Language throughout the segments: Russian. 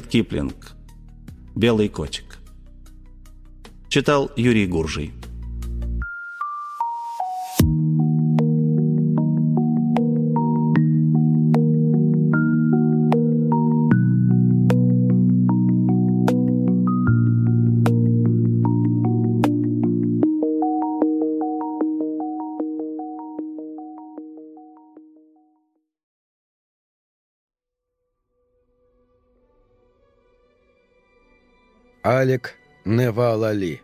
Киплинг. Белый котик. Читал Юрий Гуржий. Алек Невалали.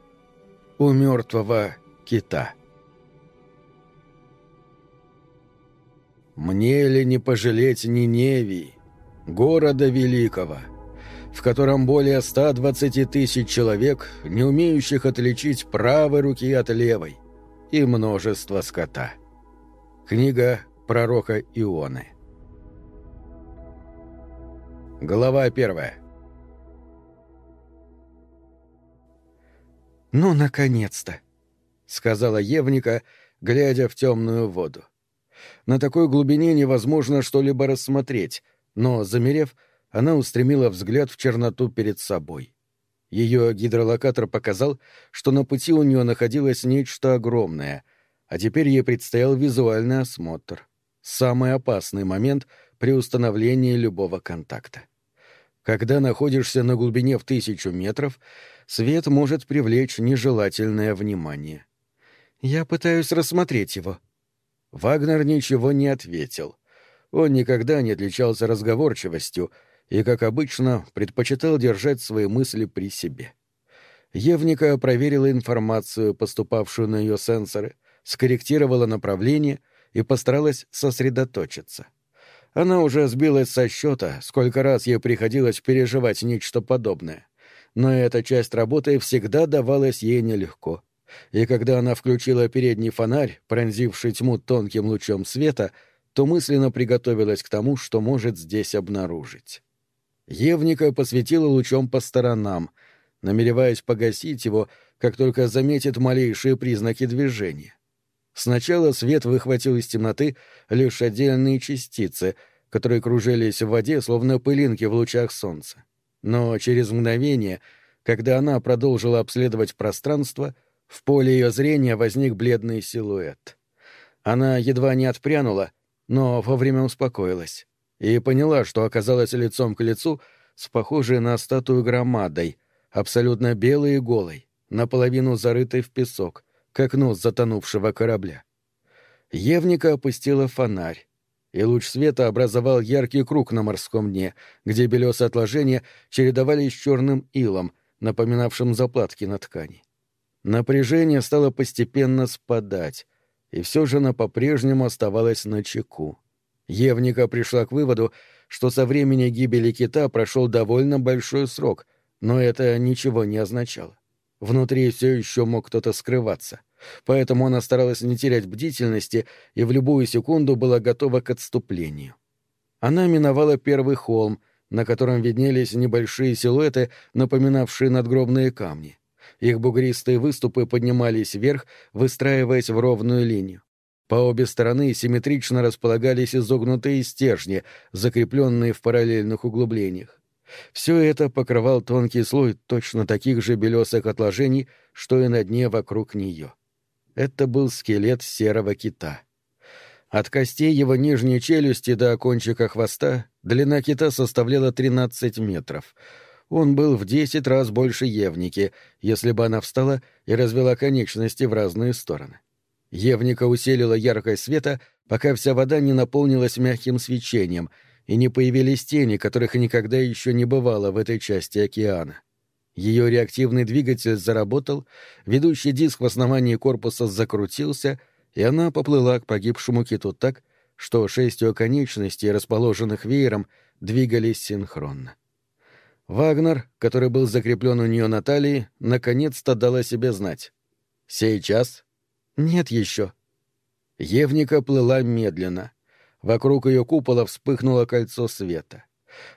У мертвого кита. Мне ли не пожалеть Ниневии, города великого, в котором более 120 тысяч человек, не умеющих отличить правой руки от левой, и множество скота. Книга пророка Ионы. Глава первая. «Ну, наконец-то!» — сказала Евника, глядя в темную воду. На такой глубине невозможно что-либо рассмотреть, но, замерев, она устремила взгляд в черноту перед собой. Ее гидролокатор показал, что на пути у нее находилось нечто огромное, а теперь ей предстоял визуальный осмотр. Самый опасный момент при установлении любого контакта. Когда находишься на глубине в тысячу метров, свет может привлечь нежелательное внимание. Я пытаюсь рассмотреть его. Вагнер ничего не ответил. Он никогда не отличался разговорчивостью и, как обычно, предпочитал держать свои мысли при себе. Евника проверила информацию, поступавшую на ее сенсоры, скорректировала направление и постаралась сосредоточиться. Она уже сбилась со счета, сколько раз ей приходилось переживать нечто подобное. Но эта часть работы всегда давалась ей нелегко. И когда она включила передний фонарь, пронзивший тьму тонким лучом света, то мысленно приготовилась к тому, что может здесь обнаружить. Евника посветила лучом по сторонам, намереваясь погасить его, как только заметит малейшие признаки движения. Сначала свет выхватил из темноты лишь отдельные частицы, которые кружились в воде, словно пылинки в лучах солнца. Но через мгновение, когда она продолжила обследовать пространство, в поле ее зрения возник бледный силуэт. Она едва не отпрянула, но вовремя успокоилась и поняла, что оказалась лицом к лицу с похожей на статую громадой, абсолютно белой и голой, наполовину зарытой в песок, как нос затонувшего корабля. Евника опустила фонарь, и луч света образовал яркий круг на морском дне, где белесые отложения чередовались с черным илом, напоминавшим заплатки на ткани. Напряжение стало постепенно спадать, и все же она по-прежнему оставалась на чеку. Евника пришла к выводу, что со времени гибели кита прошел довольно большой срок, но это ничего не означало. Внутри все еще мог кто-то скрываться поэтому она старалась не терять бдительности и в любую секунду была готова к отступлению. Она миновала первый холм, на котором виднелись небольшие силуэты, напоминавшие надгробные камни. Их бугристые выступы поднимались вверх, выстраиваясь в ровную линию. По обе стороны симметрично располагались изогнутые стержни, закрепленные в параллельных углублениях. Все это покрывал тонкий слой точно таких же белесых отложений, что и на дне вокруг нее. Это был скелет серого кита. От костей его нижней челюсти до кончика хвоста длина кита составляла 13 метров. Он был в 10 раз больше Евники, если бы она встала и развела конечности в разные стороны. Евника усилила яркость света, пока вся вода не наполнилась мягким свечением и не появились тени, которых никогда еще не бывало в этой части океана. Ее реактивный двигатель заработал, ведущий диск в основании корпуса закрутился, и она поплыла к погибшему киту так, что шесть ее конечностей, расположенных веером, двигались синхронно. Вагнер, который был закреплен у нее на талии, наконец-то дала себе знать. «Сейчас?» «Нет еще». Евника плыла медленно. Вокруг ее купола вспыхнуло кольцо света.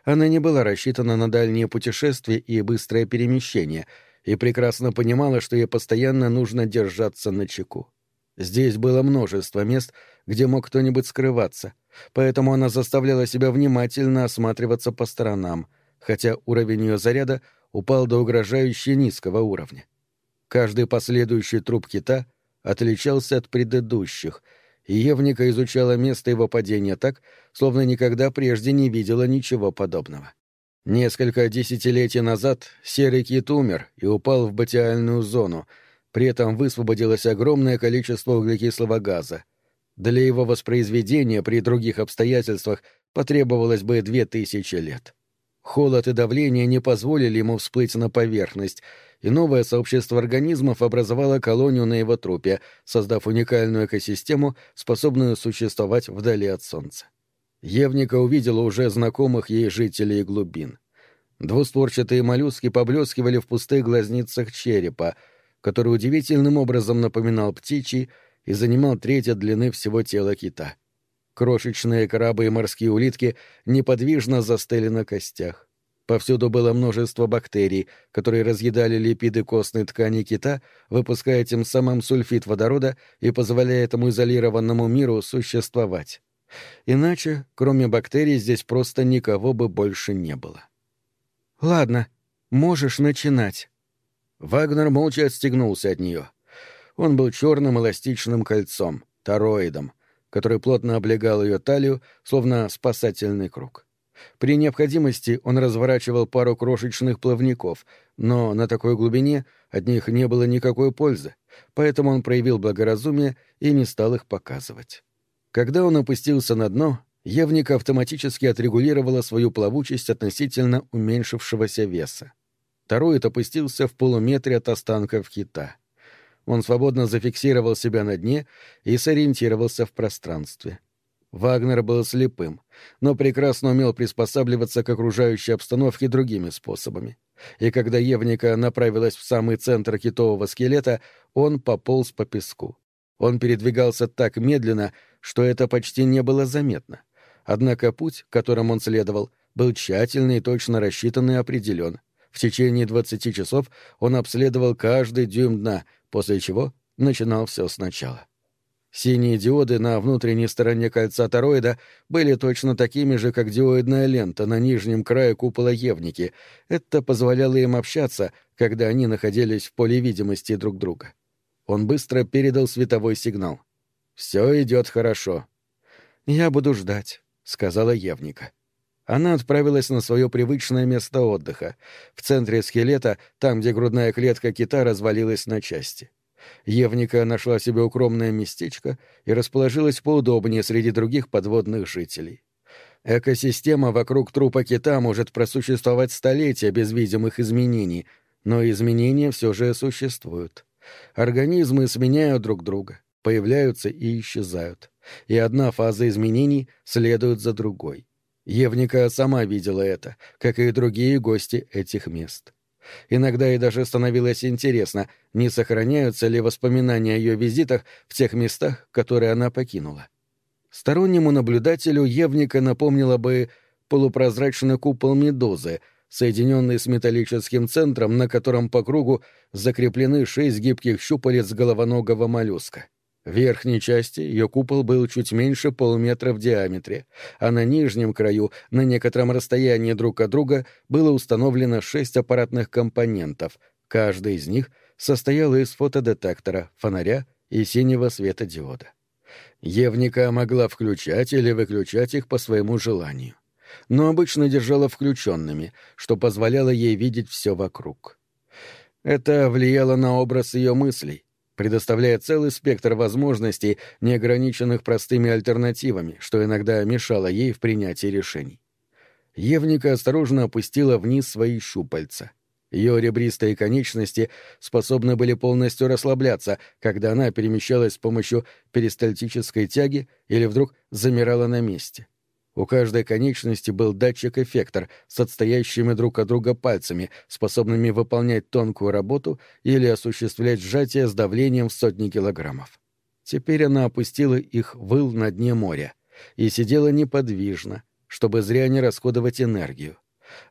Она не была рассчитана на дальние путешествия и быстрое перемещение, и прекрасно понимала, что ей постоянно нужно держаться на чеку. Здесь было множество мест, где мог кто-нибудь скрываться, поэтому она заставляла себя внимательно осматриваться по сторонам, хотя уровень ее заряда упал до угрожающе низкого уровня. Каждый последующий труп кита отличался от предыдущих, и Евника изучала место его падения так, словно никогда прежде не видела ничего подобного. Несколько десятилетий назад серый кит умер и упал в батиальную зону, при этом высвободилось огромное количество углекислого газа. Для его воспроизведения при других обстоятельствах потребовалось бы две тысячи лет. Холод и давление не позволили ему всплыть на поверхность, и новое сообщество организмов образовало колонию на его трупе, создав уникальную экосистему, способную существовать вдали от Солнца. Евника увидела уже знакомых ей жителей глубин. Двустворчатые моллюски поблескивали в пустых глазницах черепа, который удивительным образом напоминал птичий и занимал треть от длины всего тела кита. Крошечные крабы и морские улитки неподвижно застыли на костях. Повсюду было множество бактерий, которые разъедали липиды костной ткани кита, выпуская тем самым сульфид водорода и позволяя этому изолированному миру существовать. Иначе, кроме бактерий, здесь просто никого бы больше не было. «Ладно, можешь начинать». Вагнер молча отстегнулся от нее. Он был черным эластичным кольцом, тороидом, который плотно облегал ее талию, словно спасательный круг. При необходимости он разворачивал пару крошечных плавников, но на такой глубине от них не было никакой пользы, поэтому он проявил благоразумие и не стал их показывать. Когда он опустился на дно, Евника автоматически отрегулировала свою плавучесть относительно уменьшившегося веса. Второй опустился в полуметре от останков кита. Он свободно зафиксировал себя на дне и сориентировался в пространстве. Вагнер был слепым, но прекрасно умел приспосабливаться к окружающей обстановке другими способами. И когда Евника направилась в самый центр китового скелета, он пополз по песку. Он передвигался так медленно, что это почти не было заметно. Однако путь, которым он следовал, был тщательный и точно рассчитан и определен. В течение двадцати часов он обследовал каждый дюйм дна, после чего начинал все сначала. Синие диоды на внутренней стороне кольца тороида были точно такими же, как диоидная лента на нижнем крае купола Евники. Это позволяло им общаться, когда они находились в поле видимости друг друга. Он быстро передал световой сигнал. «Все идет хорошо». «Я буду ждать», — сказала Евника. Она отправилась на свое привычное место отдыха, в центре скелета, там, где грудная клетка кита развалилась на части. Евника нашла себе укромное местечко и расположилась поудобнее среди других подводных жителей. Экосистема вокруг трупа кита может просуществовать столетия без видимых изменений, но изменения все же существуют. Организмы сменяют друг друга, появляются и исчезают, и одна фаза изменений следует за другой. Евника сама видела это, как и другие гости этих мест. Иногда ей даже становилось интересно, не сохраняются ли воспоминания о ее визитах в тех местах, которые она покинула. Стороннему наблюдателю Евника напомнила бы полупрозрачный купол медузы — соединенный с металлическим центром, на котором по кругу закреплены шесть гибких щупалец головоногого моллюска. В верхней части ее купол был чуть меньше полуметра в диаметре, а на нижнем краю, на некотором расстоянии друг от друга, было установлено шесть аппаратных компонентов, каждый из них состоял из фотодетектора, фонаря и синего светодиода. Евника могла включать или выключать их по своему желанию но обычно держала включенными, что позволяло ей видеть все вокруг. Это влияло на образ ее мыслей, предоставляя целый спектр возможностей, не ограниченных простыми альтернативами, что иногда мешало ей в принятии решений. Евника осторожно опустила вниз свои щупальца. Ее ребристые конечности способны были полностью расслабляться, когда она перемещалась с помощью перистальтической тяги или вдруг замирала на месте. — у каждой конечности был датчик-эффектор с отстоящими друг от друга пальцами, способными выполнять тонкую работу или осуществлять сжатие с давлением в сотни килограммов. Теперь она опустила их выл на дне моря и сидела неподвижно, чтобы зря не расходовать энергию.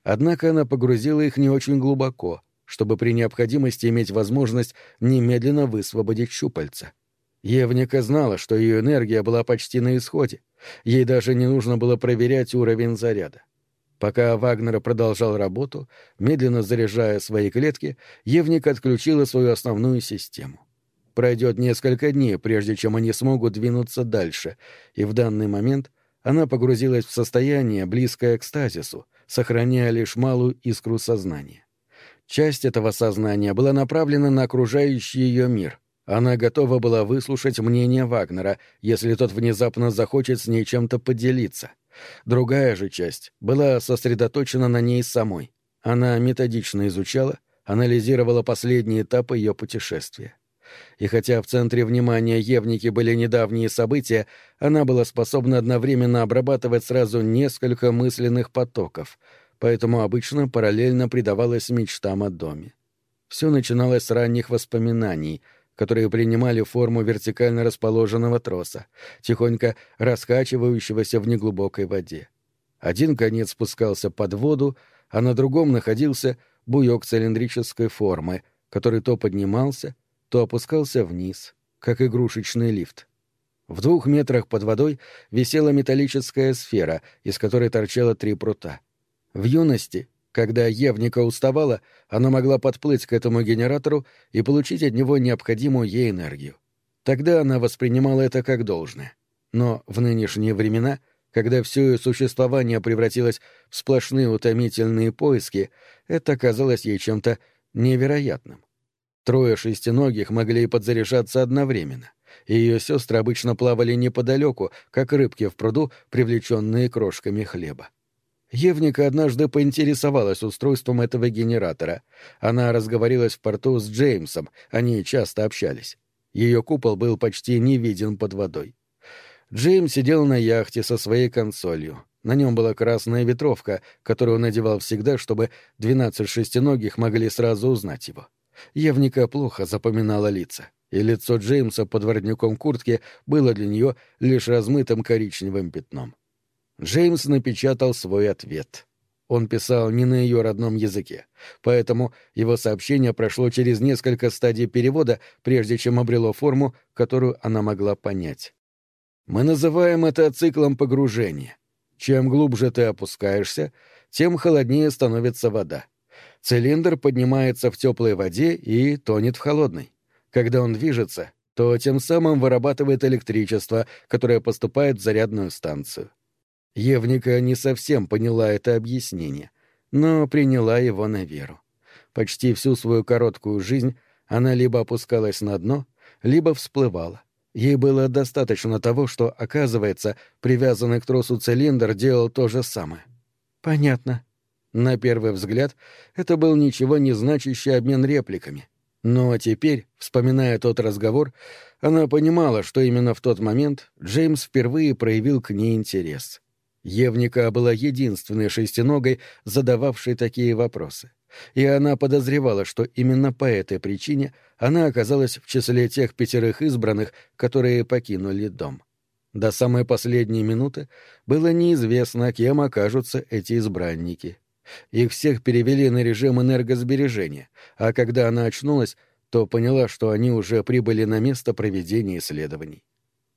Однако она погрузила их не очень глубоко, чтобы при необходимости иметь возможность немедленно высвободить щупальца. Евника знала, что ее энергия была почти на исходе, Ей даже не нужно было проверять уровень заряда. Пока Вагнер продолжал работу, медленно заряжая свои клетки, Евник отключила свою основную систему. Пройдет несколько дней, прежде чем они смогут двинуться дальше, и в данный момент она погрузилась в состояние, близкое к стазису, сохраняя лишь малую искру сознания. Часть этого сознания была направлена на окружающий ее мир. Она готова была выслушать мнение Вагнера, если тот внезапно захочет с ней чем-то поделиться. Другая же часть была сосредоточена на ней самой. Она методично изучала, анализировала последние этапы ее путешествия. И хотя в центре внимания Евники были недавние события, она была способна одновременно обрабатывать сразу несколько мысленных потоков, поэтому обычно параллельно предавалась мечтам о доме. Все начиналось с ранних воспоминаний — которые принимали форму вертикально расположенного троса, тихонько раскачивающегося в неглубокой воде. Один конец спускался под воду, а на другом находился буек цилиндрической формы, который то поднимался, то опускался вниз, как игрушечный лифт. В двух метрах под водой висела металлическая сфера, из которой торчало три прута. В юности когда Евника уставала, она могла подплыть к этому генератору и получить от него необходимую ей энергию. Тогда она воспринимала это как должное. Но в нынешние времена, когда все ее существование превратилось в сплошные утомительные поиски, это казалось ей чем-то невероятным. Трое шестиногих могли подзаряжаться одновременно, и ее сестры обычно плавали неподалеку, как рыбки в пруду, привлеченные крошками хлеба. Евника однажды поинтересовалась устройством этого генератора. Она разговорилась в порту с Джеймсом, они часто общались. Ее купол был почти не виден под водой. Джеймс сидел на яхте со своей консолью. На нем была красная ветровка, которую он надевал всегда, чтобы двенадцать шестиногих могли сразу узнать его. Евника плохо запоминала лица, и лицо Джеймса под воротником куртки было для нее лишь размытым коричневым пятном. Джеймс напечатал свой ответ. Он писал не на ее родном языке, поэтому его сообщение прошло через несколько стадий перевода, прежде чем обрело форму, которую она могла понять. Мы называем это циклом погружения. Чем глубже ты опускаешься, тем холоднее становится вода. Цилиндр поднимается в теплой воде и тонет в холодной. Когда он движется, то тем самым вырабатывает электричество, которое поступает в зарядную станцию. Евника не совсем поняла это объяснение, но приняла его на веру. Почти всю свою короткую жизнь она либо опускалась на дно, либо всплывала. Ей было достаточно того, что, оказывается, привязанный к тросу цилиндр делал то же самое. Понятно. На первый взгляд, это был ничего не значащий обмен репликами. Но теперь, вспоминая тот разговор, она понимала, что именно в тот момент Джеймс впервые проявил к ней интерес. Евника была единственной шестиногой, задававшей такие вопросы. И она подозревала, что именно по этой причине она оказалась в числе тех пятерых избранных, которые покинули дом. До самой последней минуты было неизвестно, кем окажутся эти избранники. Их всех перевели на режим энергосбережения, а когда она очнулась, то поняла, что они уже прибыли на место проведения исследований.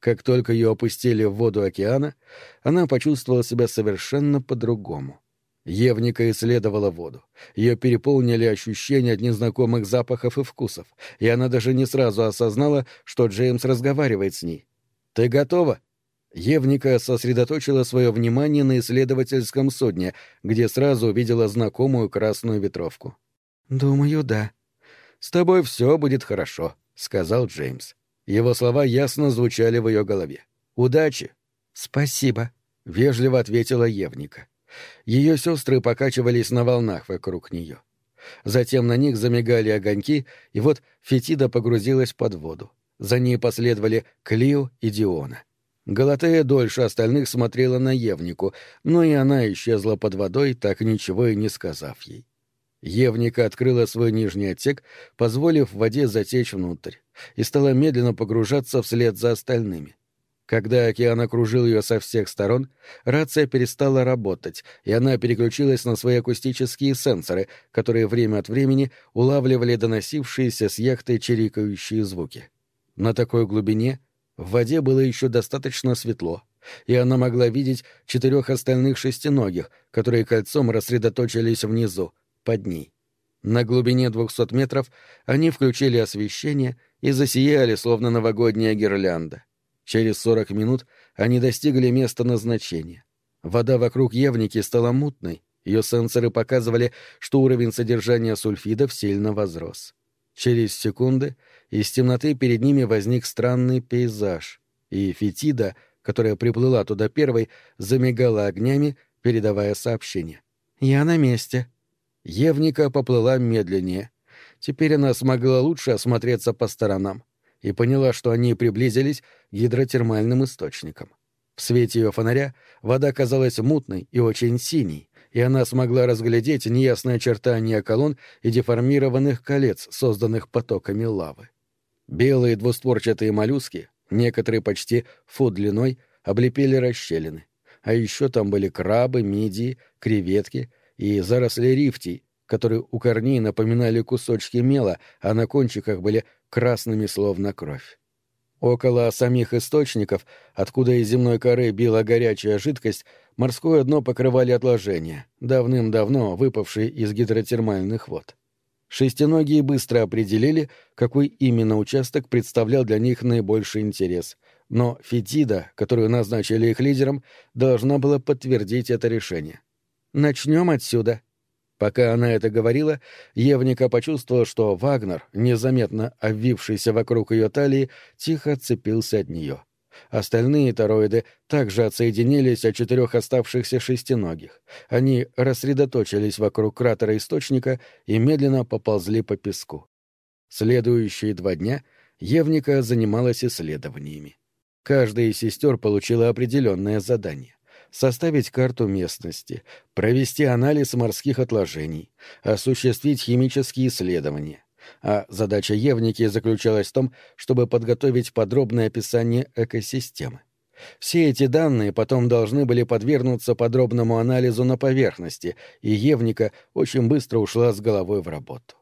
Как только ее опустили в воду океана, она почувствовала себя совершенно по-другому. Евника исследовала воду. Ее переполнили ощущения от незнакомых запахов и вкусов, и она даже не сразу осознала, что Джеймс разговаривает с ней. «Ты готова?» Евника сосредоточила свое внимание на исследовательском судне, где сразу увидела знакомую красную ветровку. «Думаю, да». «С тобой все будет хорошо», — сказал Джеймс. Его слова ясно звучали в ее голове. «Удачи!» «Спасибо», — вежливо ответила Евника. Ее сестры покачивались на волнах вокруг нее. Затем на них замигали огоньки, и вот Фетида погрузилась под воду. За ней последовали Клио и Диона. Галатея дольше остальных смотрела на Евнику, но и она исчезла под водой, так ничего и не сказав ей. Евника открыла свой нижний отсек, позволив воде затечь внутрь, и стала медленно погружаться вслед за остальными. Когда океан окружил ее со всех сторон, рация перестала работать, и она переключилась на свои акустические сенсоры, которые время от времени улавливали доносившиеся с яхты чирикающие звуки. На такой глубине в воде было еще достаточно светло, и она могла видеть четырех остальных шестиногих, которые кольцом рассредоточились внизу, под ней. На глубине двухсот метров они включили освещение и засияли, словно новогодняя гирлянда. Через сорок минут они достигли места назначения. Вода вокруг Евники стала мутной, ее сенсоры показывали, что уровень содержания сульфидов сильно возрос. Через секунды из темноты перед ними возник странный пейзаж, и Фетида, которая приплыла туда первой, замигала огнями, передавая сообщение. «Я на месте». Евника поплыла медленнее. Теперь она смогла лучше осмотреться по сторонам и поняла, что они приблизились к гидротермальным источникам. В свете ее фонаря вода казалась мутной и очень синей, и она смогла разглядеть неясные очертания колонн и деформированных колец, созданных потоками лавы. Белые двустворчатые моллюски, некоторые почти фут длиной, облепили расщелины. А еще там были крабы, мидии, креветки и заросли рифтий, которые у корней напоминали кусочки мела, а на кончиках были красными словно кровь. Около самих источников, откуда из земной коры била горячая жидкость, морское дно покрывали отложения, давным-давно выпавшие из гидротермальных вод. Шестиногие быстро определили, какой именно участок представлял для них наибольший интерес, но Фетида, которую назначили их лидером, должна была подтвердить это решение. «Начнем отсюда». Пока она это говорила, Евника почувствовала, что Вагнер, незаметно обвившийся вокруг ее талии, тихо отцепился от нее. Остальные тороиды также отсоединились от четырех оставшихся шестиногих. Они рассредоточились вокруг кратера источника и медленно поползли по песку. Следующие два дня Евника занималась исследованиями. Каждая из сестер получила определенное задание составить карту местности, провести анализ морских отложений, осуществить химические исследования, а задача Евники заключалась в том, чтобы подготовить подробное описание экосистемы. Все эти данные потом должны были подвергнуться подробному анализу на поверхности, и Евника очень быстро ушла с головой в работу.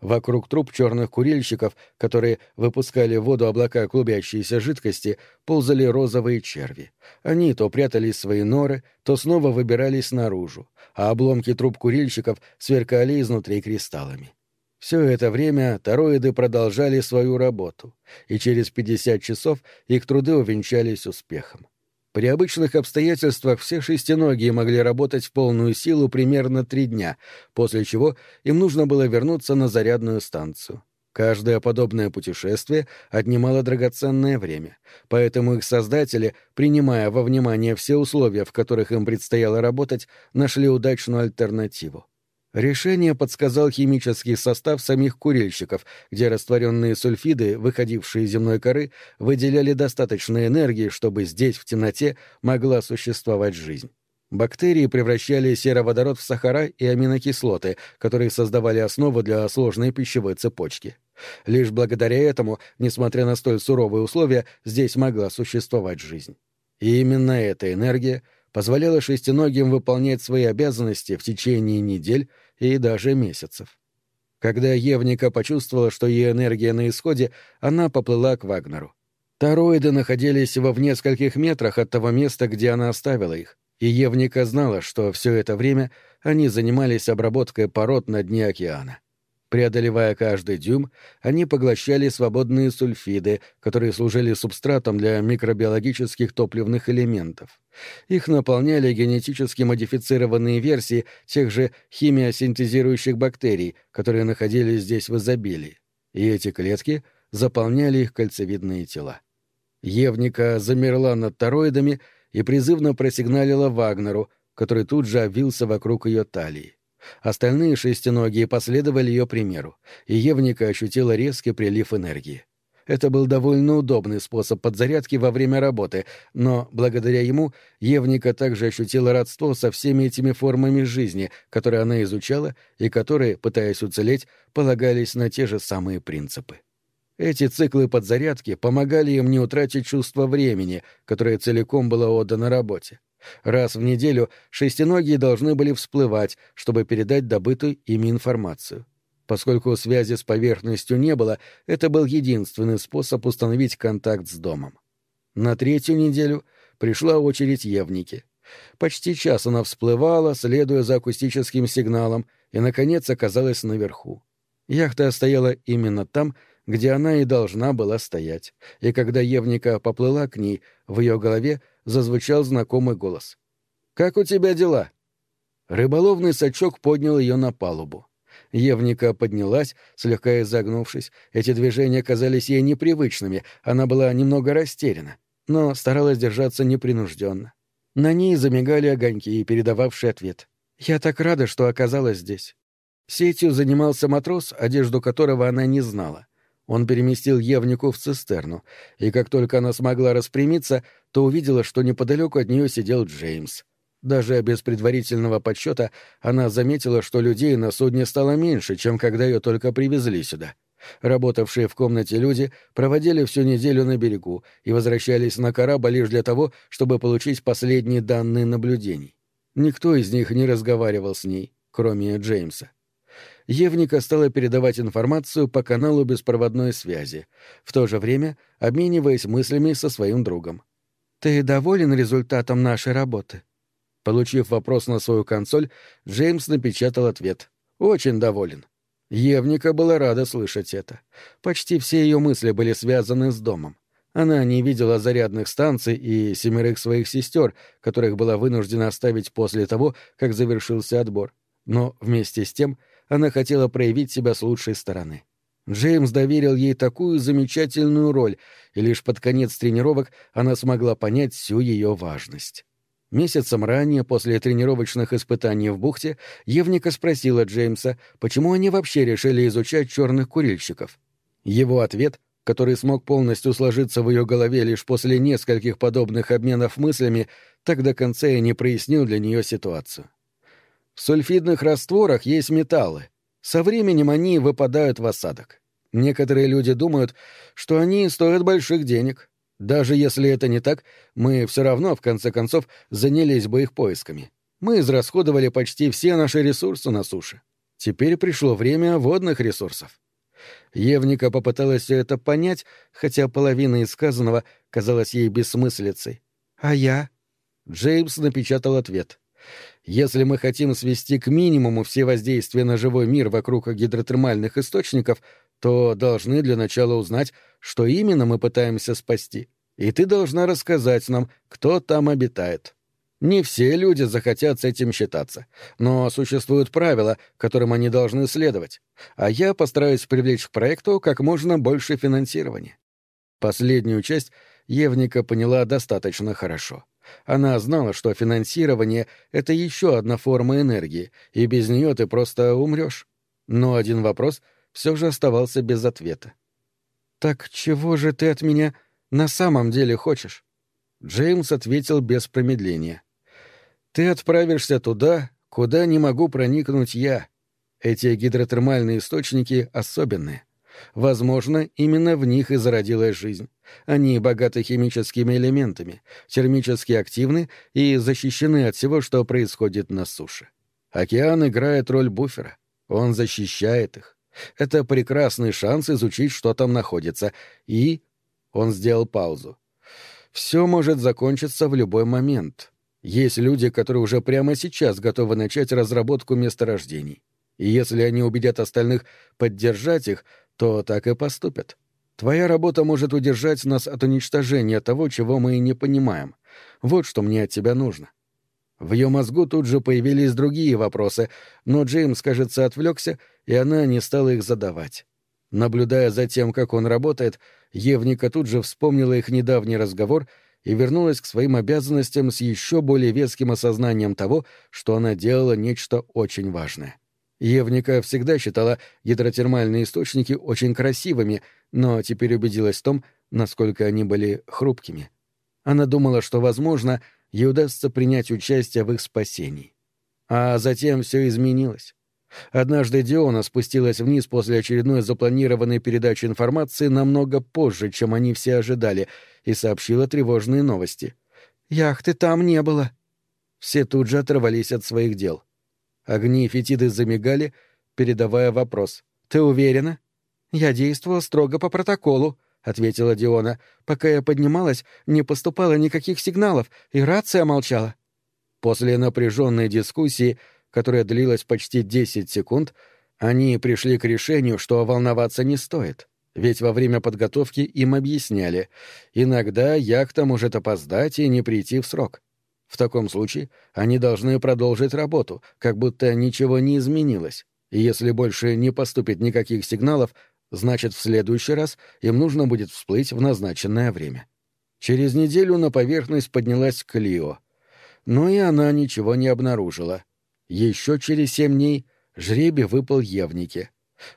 Вокруг труп черных курильщиков, которые выпускали в воду облака клубящейся жидкости, ползали розовые черви. Они то прятались в свои норы, то снова выбирались наружу, а обломки труб курильщиков сверкали изнутри кристаллами. Все это время тороиды продолжали свою работу, и через 50 часов их труды увенчались успехом. При обычных обстоятельствах все шестиногие могли работать в полную силу примерно три дня, после чего им нужно было вернуться на зарядную станцию. Каждое подобное путешествие отнимало драгоценное время, поэтому их создатели, принимая во внимание все условия, в которых им предстояло работать, нашли удачную альтернативу. Решение подсказал химический состав самих курильщиков, где растворенные сульфиды, выходившие из земной коры, выделяли достаточно энергии, чтобы здесь, в темноте, могла существовать жизнь. Бактерии превращали сероводород в сахара и аминокислоты, которые создавали основу для сложной пищевой цепочки. Лишь благодаря этому, несмотря на столь суровые условия, здесь могла существовать жизнь. И именно эта энергия позволяла шестиногим выполнять свои обязанности в течение недель и даже месяцев. Когда Евника почувствовала, что ее энергия на исходе, она поплыла к Вагнеру. Тароиды находились во в нескольких метрах от того места, где она оставила их, и Евника знала, что все это время они занимались обработкой пород на дне океана. Преодолевая каждый дюйм, они поглощали свободные сульфиды, которые служили субстратом для микробиологических топливных элементов. Их наполняли генетически модифицированные версии тех же химиосинтезирующих бактерий, которые находились здесь в изобилии. И эти клетки заполняли их кольцевидные тела. Евника замерла над тороидами и призывно просигналила Вагнеру, который тут же обвился вокруг ее талии. Остальные шестиногие последовали ее примеру, и Евника ощутила резкий прилив энергии. Это был довольно удобный способ подзарядки во время работы, но благодаря ему Евника также ощутила родство со всеми этими формами жизни, которые она изучала и которые, пытаясь уцелеть, полагались на те же самые принципы. Эти циклы подзарядки помогали им не утратить чувство времени, которое целиком было отдано работе. Раз в неделю шестиногие должны были всплывать, чтобы передать добытую ими информацию. Поскольку связи с поверхностью не было, это был единственный способ установить контакт с домом. На третью неделю пришла очередь Евники. Почти час она всплывала, следуя за акустическим сигналом, и, наконец, оказалась наверху. Яхта стояла именно там, где она и должна была стоять, и когда Евника поплыла к ней, в ее голове зазвучал знакомый голос. «Как у тебя дела?» Рыболовный сачок поднял ее на палубу. Евника поднялась, слегка изогнувшись. Эти движения казались ей непривычными, она была немного растеряна, но старалась держаться непринужденно. На ней замигали огоньки, передававшие ответ. «Я так рада, что оказалась здесь». Сетью занимался матрос, одежду которого она не знала. Он переместил Евнику в цистерну, и как только она смогла распрямиться, то увидела, что неподалеку от нее сидел Джеймс. Даже без предварительного подсчета она заметила, что людей на судне стало меньше, чем когда ее только привезли сюда. Работавшие в комнате люди проводили всю неделю на берегу и возвращались на корабль лишь для того, чтобы получить последние данные наблюдений. Никто из них не разговаривал с ней, кроме Джеймса. Евника стала передавать информацию по каналу беспроводной связи, в то же время обмениваясь мыслями со своим другом. «Ты доволен результатом нашей работы?» Получив вопрос на свою консоль, Джеймс напечатал ответ. «Очень доволен». Евника была рада слышать это. Почти все ее мысли были связаны с домом. Она не видела зарядных станций и семерых своих сестер, которых была вынуждена оставить после того, как завершился отбор. Но вместе с тем она хотела проявить себя с лучшей стороны. Джеймс доверил ей такую замечательную роль, и лишь под конец тренировок она смогла понять всю ее важность. Месяцем ранее, после тренировочных испытаний в бухте, Евника спросила Джеймса, почему они вообще решили изучать черных курильщиков. Его ответ, который смог полностью сложиться в ее голове лишь после нескольких подобных обменов мыслями, так до конца и не прояснил для нее ситуацию. В сульфидных растворах есть металлы. Со временем они выпадают в осадок. Некоторые люди думают, что они стоят больших денег, даже если это не так, мы все равно, в конце концов, занялись бы их поисками. Мы израсходовали почти все наши ресурсы на суше. Теперь пришло время водных ресурсов. Евника попыталась все это понять, хотя половина из сказанного казалась ей бессмыслицей. «А я?» Джеймс напечатал ответ. «Если мы хотим свести к минимуму все воздействия на живой мир вокруг гидротермальных источников, то должны для начала узнать, что именно мы пытаемся спасти, и ты должна рассказать нам, кто там обитает. Не все люди захотят с этим считаться, но существуют правила, которым они должны следовать, а я постараюсь привлечь к проекту как можно больше финансирования. Последнюю часть Евника поняла достаточно хорошо. Она знала, что финансирование — это еще одна форма энергии, и без нее ты просто умрешь. Но один вопрос — все же оставался без ответа. «Так чего же ты от меня на самом деле хочешь?» Джеймс ответил без промедления. «Ты отправишься туда, куда не могу проникнуть я. Эти гидротермальные источники особенные. Возможно, именно в них и зародилась жизнь. Они богаты химическими элементами, термически активны и защищены от всего, что происходит на суше. Океан играет роль буфера. Он защищает их. Это прекрасный шанс изучить, что там находится. И... Он сделал паузу. Все может закончиться в любой момент. Есть люди, которые уже прямо сейчас готовы начать разработку месторождений. И если они убедят остальных поддержать их, то так и поступят. Твоя работа может удержать нас от уничтожения того, чего мы и не понимаем. Вот что мне от тебя нужно. В ее мозгу тут же появились другие вопросы, но Джеймс, кажется, отвлекся, и она не стала их задавать. Наблюдая за тем, как он работает, Евника тут же вспомнила их недавний разговор и вернулась к своим обязанностям с еще более веским осознанием того, что она делала нечто очень важное. Евника всегда считала гидротермальные источники очень красивыми, но теперь убедилась в том, насколько они были хрупкими. Она думала, что, возможно, ей удастся принять участие в их спасении. А затем все изменилось. Однажды Диона спустилась вниз после очередной запланированной передачи информации намного позже, чем они все ожидали, и сообщила тревожные новости. «Яхты там не было». Все тут же оторвались от своих дел. Огни Фетиды замигали, передавая вопрос. «Ты уверена?» «Я действовала строго по протоколу», — ответила Диона. «Пока я поднималась, не поступало никаких сигналов, и рация молчала». После напряженной дискуссии, которая длилась почти десять секунд, они пришли к решению, что волноваться не стоит. Ведь во время подготовки им объясняли, иногда яхта может опоздать и не прийти в срок. В таком случае они должны продолжить работу, как будто ничего не изменилось. И если больше не поступит никаких сигналов, значит, в следующий раз им нужно будет всплыть в назначенное время. Через неделю на поверхность поднялась Клио. Но и она ничего не обнаружила. Еще через семь дней жребий выпал Евнике.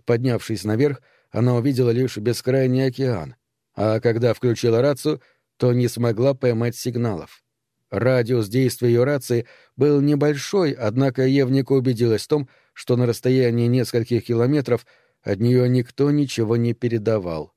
Поднявшись наверх, она увидела лишь бескрайний океан, а когда включила рацию, то не смогла поймать сигналов. Радиус действия ее рации был небольшой, однако Евника убедилась в том, что на расстоянии нескольких километров от нее никто ничего не передавал.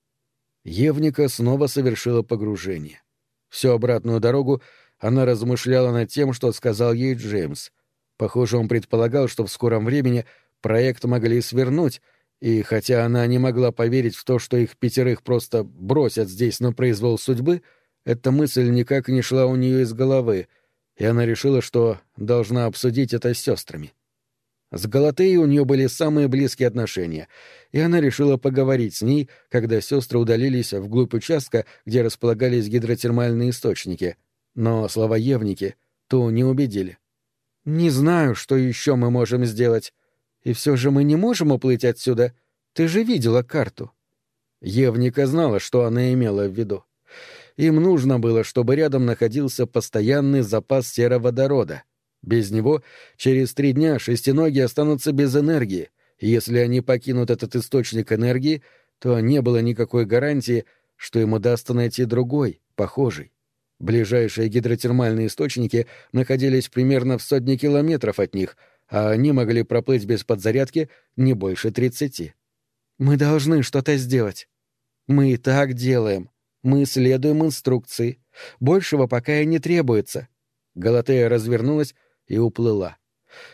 Евника снова совершила погружение. Всю обратную дорогу она размышляла над тем, что сказал ей Джеймс. Похоже, он предполагал, что в скором времени проект могли свернуть, и хотя она не могла поверить в то, что их пятерых просто бросят здесь на произвол судьбы, эта мысль никак не шла у нее из головы, и она решила, что должна обсудить это с сестрами. С Галатеей у нее были самые близкие отношения, и она решила поговорить с ней, когда сестры удалились вглубь участка, где располагались гидротермальные источники. Но слова Евники то не убедили. «Не знаю, что еще мы можем сделать», и все же мы не можем уплыть отсюда. Ты же видела карту. Евника знала, что она имела в виду. Им нужно было, чтобы рядом находился постоянный запас сероводорода. Без него через три дня шестиногие останутся без энергии, и если они покинут этот источник энергии, то не было никакой гарантии, что им удастся найти другой, похожий. Ближайшие гидротермальные источники находились примерно в сотне километров от них — а они могли проплыть без подзарядки не больше тридцати. Мы должны что-то сделать. Мы и так делаем. Мы следуем инструкции. Большего пока и не требуется. Галатея развернулась и уплыла.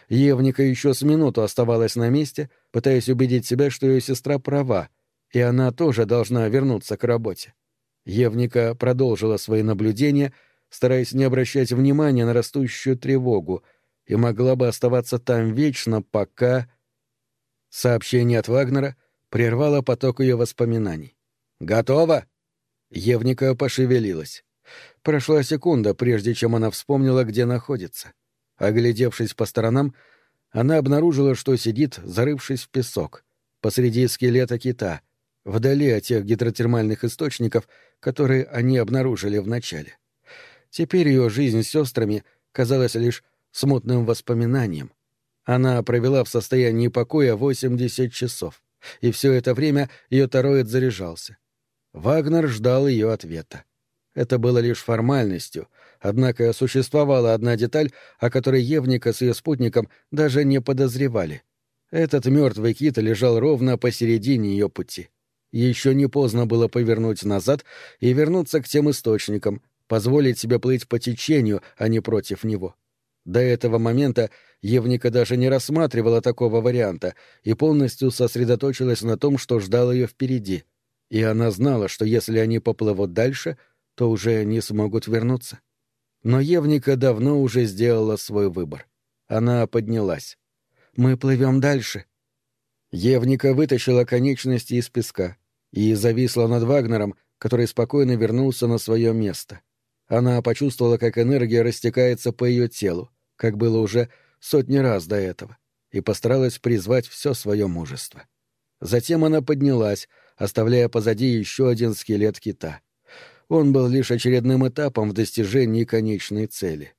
Евника еще с минуту оставалась на месте, пытаясь убедить себя, что ее сестра права, и она тоже должна вернуться к работе. Евника продолжила свои наблюдения, стараясь не обращать внимания на растущую тревогу — и могла бы оставаться там вечно, пока... Сообщение от Вагнера прервало поток ее воспоминаний. «Готово?» Евника пошевелилась. Прошла секунда, прежде чем она вспомнила, где находится. Оглядевшись по сторонам, она обнаружила, что сидит, зарывшись в песок, посреди скелета кита, вдали от тех гидротермальных источников, которые они обнаружили вначале. Теперь ее жизнь с сестрами казалась лишь смутным воспоминанием. Она провела в состоянии покоя 80 часов, и все это время ее тароид заряжался. Вагнер ждал ее ответа. Это было лишь формальностью, однако существовала одна деталь, о которой Евника с ее спутником даже не подозревали. Этот мертвый кит лежал ровно посередине ее пути. Еще не поздно было повернуть назад и вернуться к тем источникам, позволить себе плыть по течению, а не против него. До этого момента Евника даже не рассматривала такого варианта и полностью сосредоточилась на том, что ждал ее впереди. И она знала, что если они поплывут дальше, то уже не смогут вернуться. Но Евника давно уже сделала свой выбор. Она поднялась. «Мы плывем дальше». Евника вытащила конечности из песка и зависла над Вагнером, который спокойно вернулся на свое место. Она почувствовала, как энергия растекается по ее телу как было уже сотни раз до этого, и постаралась призвать все свое мужество. Затем она поднялась, оставляя позади еще один скелет кита. Он был лишь очередным этапом в достижении конечной цели.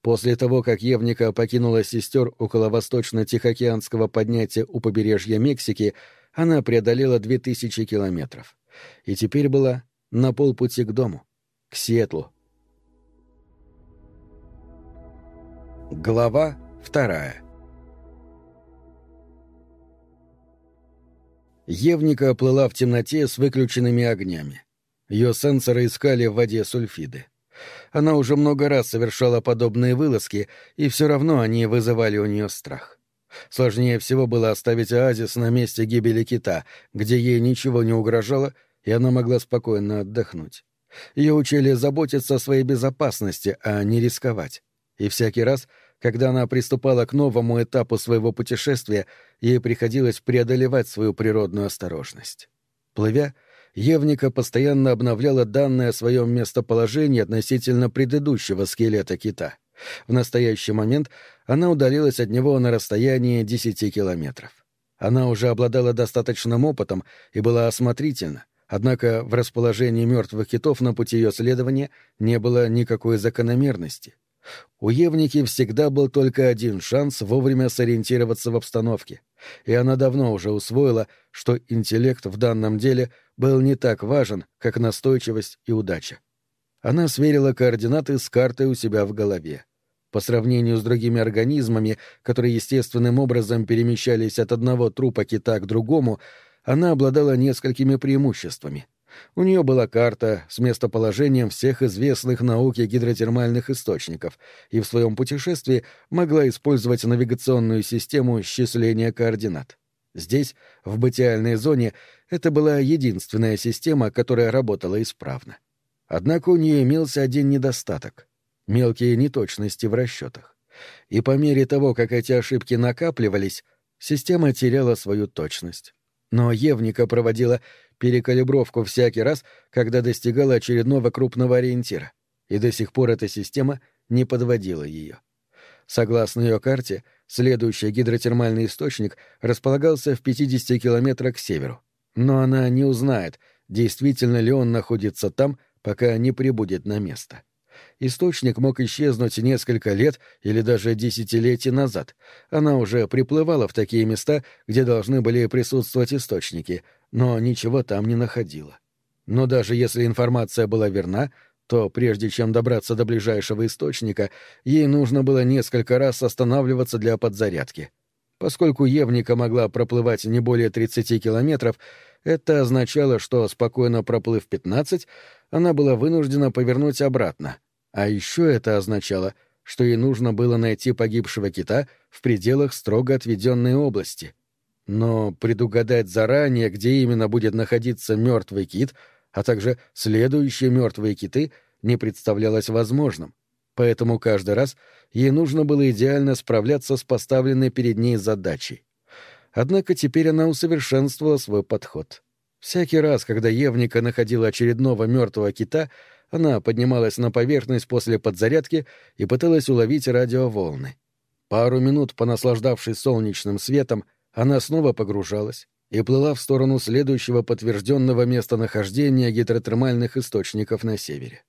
После того, как Евника покинула сестер около восточно-тихоокеанского поднятия у побережья Мексики, она преодолела две тысячи километров. И теперь была на полпути к дому, к Сиэтлу, Глава вторая Евника плыла в темноте с выключенными огнями. Ее сенсоры искали в воде сульфиды. Она уже много раз совершала подобные вылазки, и все равно они вызывали у нее страх. Сложнее всего было оставить оазис на месте гибели кита, где ей ничего не угрожало, и она могла спокойно отдохнуть. Ее учили заботиться о своей безопасности, а не рисковать. И всякий раз, когда она приступала к новому этапу своего путешествия, ей приходилось преодолевать свою природную осторожность. Плывя, Евника постоянно обновляла данные о своем местоположении относительно предыдущего скелета кита. В настоящий момент она удалилась от него на расстоянии 10 километров. Она уже обладала достаточным опытом и была осмотрительна, однако в расположении мертвых китов на пути ее следования не было никакой закономерности. У Евники всегда был только один шанс вовремя сориентироваться в обстановке, и она давно уже усвоила, что интеллект в данном деле был не так важен, как настойчивость и удача. Она сверила координаты с картой у себя в голове. По сравнению с другими организмами, которые естественным образом перемещались от одного трупа кита к другому, она обладала несколькими преимуществами. У нее была карта с местоположением всех известных науке гидротермальных источников, и в своем путешествии могла использовать навигационную систему счисления координат. Здесь, в бытиальной зоне, это была единственная система, которая работала исправно. Однако у нее имелся один недостаток — мелкие неточности в расчетах. И по мере того, как эти ошибки накапливались, система теряла свою точность. Но Евника проводила перекалибровку всякий раз, когда достигала очередного крупного ориентира, и до сих пор эта система не подводила ее. Согласно ее карте, следующий гидротермальный источник располагался в 50 километрах к северу. Но она не узнает, действительно ли он находится там, пока не прибудет на место. Источник мог исчезнуть несколько лет или даже десятилетий назад. Она уже приплывала в такие места, где должны были присутствовать источники, но ничего там не находила. Но даже если информация была верна, то прежде чем добраться до ближайшего источника, ей нужно было несколько раз останавливаться для подзарядки. Поскольку Евника могла проплывать не более 30 километров, это означало, что, спокойно проплыв 15, она была вынуждена повернуть обратно. А еще это означало, что ей нужно было найти погибшего кита в пределах строго отведенной области. Но предугадать заранее, где именно будет находиться мертвый кит — а также следующие мертвые киты не представлялось возможным, поэтому каждый раз ей нужно было идеально справляться с поставленной перед ней задачей. Однако теперь она усовершенствовала свой подход. Всякий раз, когда Евника находила очередного мертвого кита, она поднималась на поверхность после подзарядки и пыталась уловить радиоволны. Пару минут понаслаждавшись солнечным светом, она снова погружалась, и плыла в сторону следующего подтвержденного местонахождения гидротермальных источников на севере.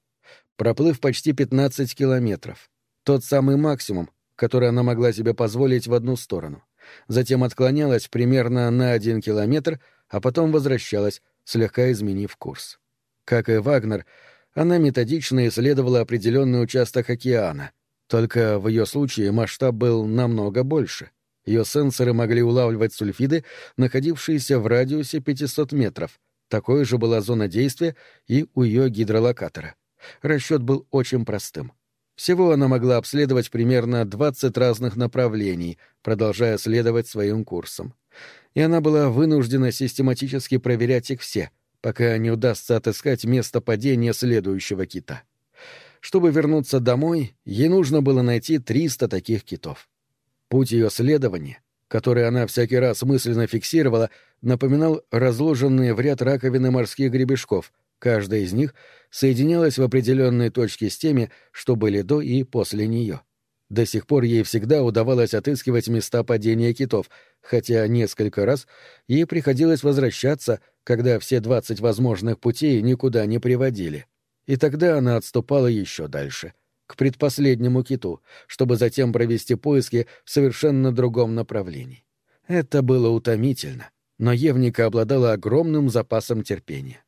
Проплыв почти 15 километров, тот самый максимум, который она могла себе позволить в одну сторону. Затем отклонялась примерно на один километр, а потом возвращалась, слегка изменив курс. Как и Вагнер, она методично исследовала определенный участок океана, только в ее случае масштаб был намного больше. Ее сенсоры могли улавливать сульфиды, находившиеся в радиусе 500 метров. Такой же была зона действия и у ее гидролокатора. Расчет был очень простым. Всего она могла обследовать примерно 20 разных направлений, продолжая следовать своим курсом. И она была вынуждена систематически проверять их все, пока не удастся отыскать место падения следующего кита. Чтобы вернуться домой, ей нужно было найти 300 таких китов. Путь ее следования, который она всякий раз мысленно фиксировала, напоминал разложенные в ряд раковины морских гребешков, каждая из них соединялась в определенной точке с теми, что были до и после нее. До сих пор ей всегда удавалось отыскивать места падения китов, хотя несколько раз ей приходилось возвращаться, когда все двадцать возможных путей никуда не приводили. И тогда она отступала еще дальше — к предпоследнему киту, чтобы затем провести поиски в совершенно другом направлении. Это было утомительно, но Евника обладала огромным запасом терпения.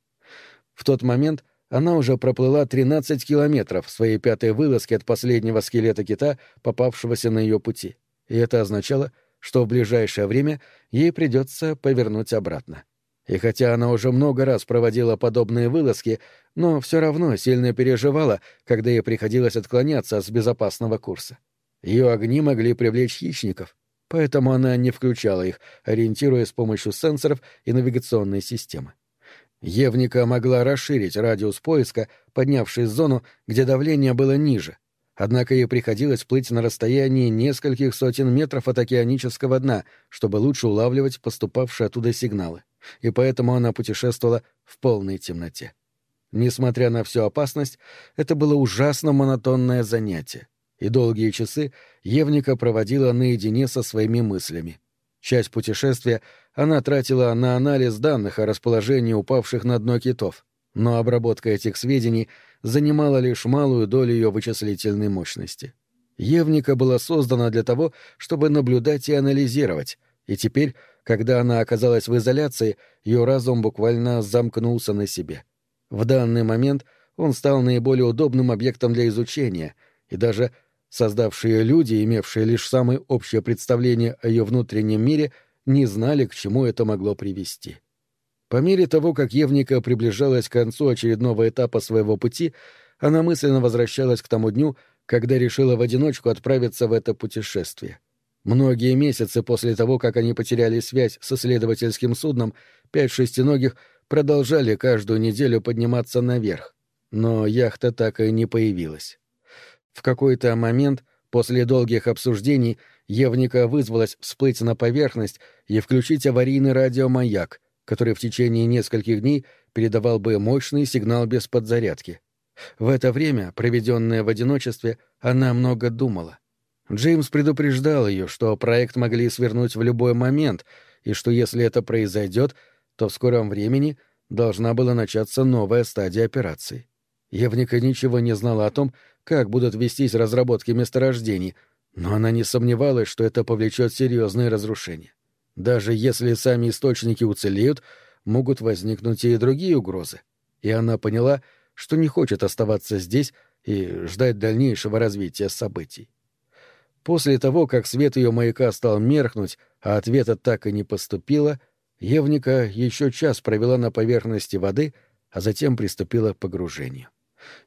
В тот момент она уже проплыла 13 километров в своей пятой вылазке от последнего скелета кита, попавшегося на ее пути, и это означало, что в ближайшее время ей придется повернуть обратно. И хотя она уже много раз проводила подобные вылазки, но все равно сильно переживала, когда ей приходилось отклоняться с безопасного курса. Ее огни могли привлечь хищников, поэтому она не включала их, ориентируясь с помощью сенсоров и навигационной системы. Евника могла расширить радиус поиска, поднявшись в зону, где давление было ниже. Однако ей приходилось плыть на расстоянии нескольких сотен метров от океанического дна, чтобы лучше улавливать поступавшие оттуда сигналы. И поэтому она путешествовала в полной темноте. Несмотря на всю опасность, это было ужасно монотонное занятие, и долгие часы Евника проводила наедине со своими мыслями. Часть путешествия она тратила на анализ данных о расположении упавших на дно китов, но обработка этих сведений занимала лишь малую долю ее вычислительной мощности. Евника была создана для того, чтобы наблюдать и анализировать, и теперь, когда она оказалась в изоляции, ее разум буквально замкнулся на себе. В данный момент он стал наиболее удобным объектом для изучения, и даже создавшие люди, имевшие лишь самое общее представление о ее внутреннем мире, не знали, к чему это могло привести. По мере того, как Евника приближалась к концу очередного этапа своего пути, она мысленно возвращалась к тому дню, когда решила в одиночку отправиться в это путешествие. Многие месяцы после того, как они потеряли связь с исследовательским судном, пять шестиногих продолжали каждую неделю подниматься наверх, но яхта так и не появилась. В какой-то момент, после долгих обсуждений, Евника вызвалась всплыть на поверхность и включить аварийный радиомаяк, который в течение нескольких дней передавал бы мощный сигнал без подзарядки. В это время, проведенное в одиночестве, она много думала. Джеймс предупреждал ее, что проект могли свернуть в любой момент, и что если это произойдет, то в скором времени должна была начаться новая стадия операции. Евника ничего не знала о том, как будут вестись разработки месторождений, но она не сомневалась, что это повлечет серьезные разрушения. Даже если сами источники уцелеют, могут возникнуть и другие угрозы. И она поняла, что не хочет оставаться здесь и ждать дальнейшего развития событий. После того, как свет ее маяка стал меркнуть, а ответа так и не поступило, Евника еще час провела на поверхности воды, а затем приступила к погружению.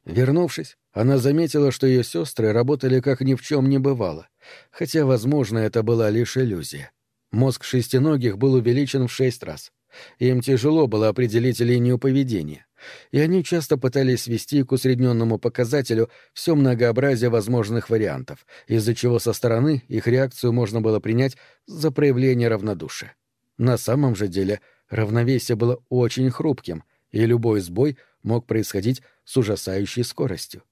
Вернувшись, она заметила, что ее сестры работали как ни в чем не бывало, хотя, возможно, это была лишь иллюзия. Мозг шестиногих был увеличен в шесть раз. Им тяжело было определить линию поведения, и они часто пытались свести к усредненному показателю все многообразие возможных вариантов, из-за чего со стороны их реакцию можно было принять за проявление равнодушия. На самом же деле равновесие было очень хрупким, и любой сбой мог происходить с ужасающей скоростью.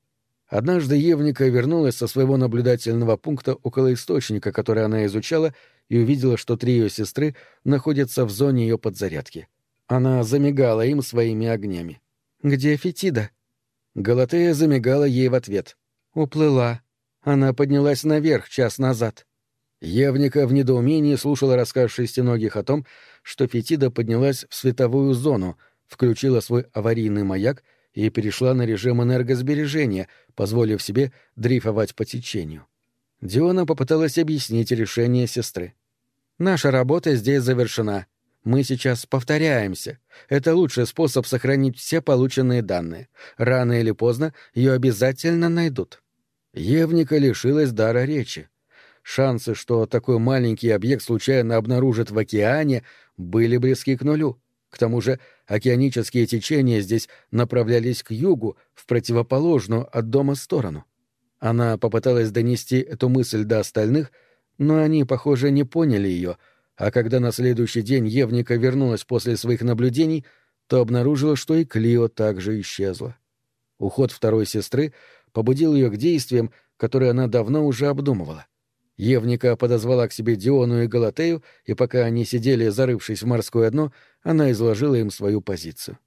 Однажды Евника вернулась со своего наблюдательного пункта около источника, который она изучала, и увидела, что три ее сестры находятся в зоне ее подзарядки. Она замигала им своими огнями. «Где Фетида?» Галатея замигала ей в ответ. «Уплыла. Она поднялась наверх час назад». Евника в недоумении слушала рассказ шестиногих о том, что Фетида поднялась в световую зону, включила свой аварийный маяк и перешла на режим энергосбережения, позволив себе дрейфовать по течению. Диона попыталась объяснить решение сестры. «Наша работа здесь завершена. Мы сейчас повторяемся. Это лучший способ сохранить все полученные данные. Рано или поздно ее обязательно найдут». Евника лишилась дара речи. Шансы, что такой маленький объект случайно обнаружит в океане, были близки к нулю. К тому же океанические течения здесь направлялись к югу, в противоположную от дома сторону. Она попыталась донести эту мысль до остальных, но они, похоже, не поняли ее, а когда на следующий день Евника вернулась после своих наблюдений, то обнаружила, что и Клио также исчезла. Уход второй сестры побудил ее к действиям, которые она давно уже обдумывала. Евника подозвала к себе Диону и Галатею, и пока они сидели, зарывшись в морское дно, она изложила им свою позицию.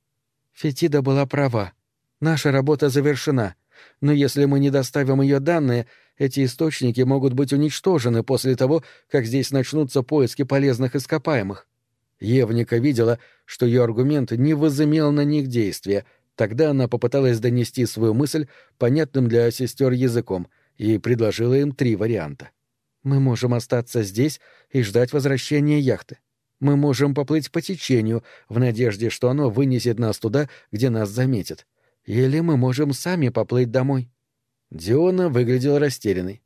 «Фетида была права. Наша работа завершена. Но если мы не доставим ее данные, эти источники могут быть уничтожены после того, как здесь начнутся поиски полезных ископаемых». Евника видела, что ее аргумент не возымел на них действия. Тогда она попыталась донести свою мысль понятным для сестер языком и предложила им три варианта. Мы можем остаться здесь и ждать возвращения яхты. Мы можем поплыть по течению, в надежде, что оно вынесет нас туда, где нас заметят. Или мы можем сами поплыть домой». Диона выглядел растерянной.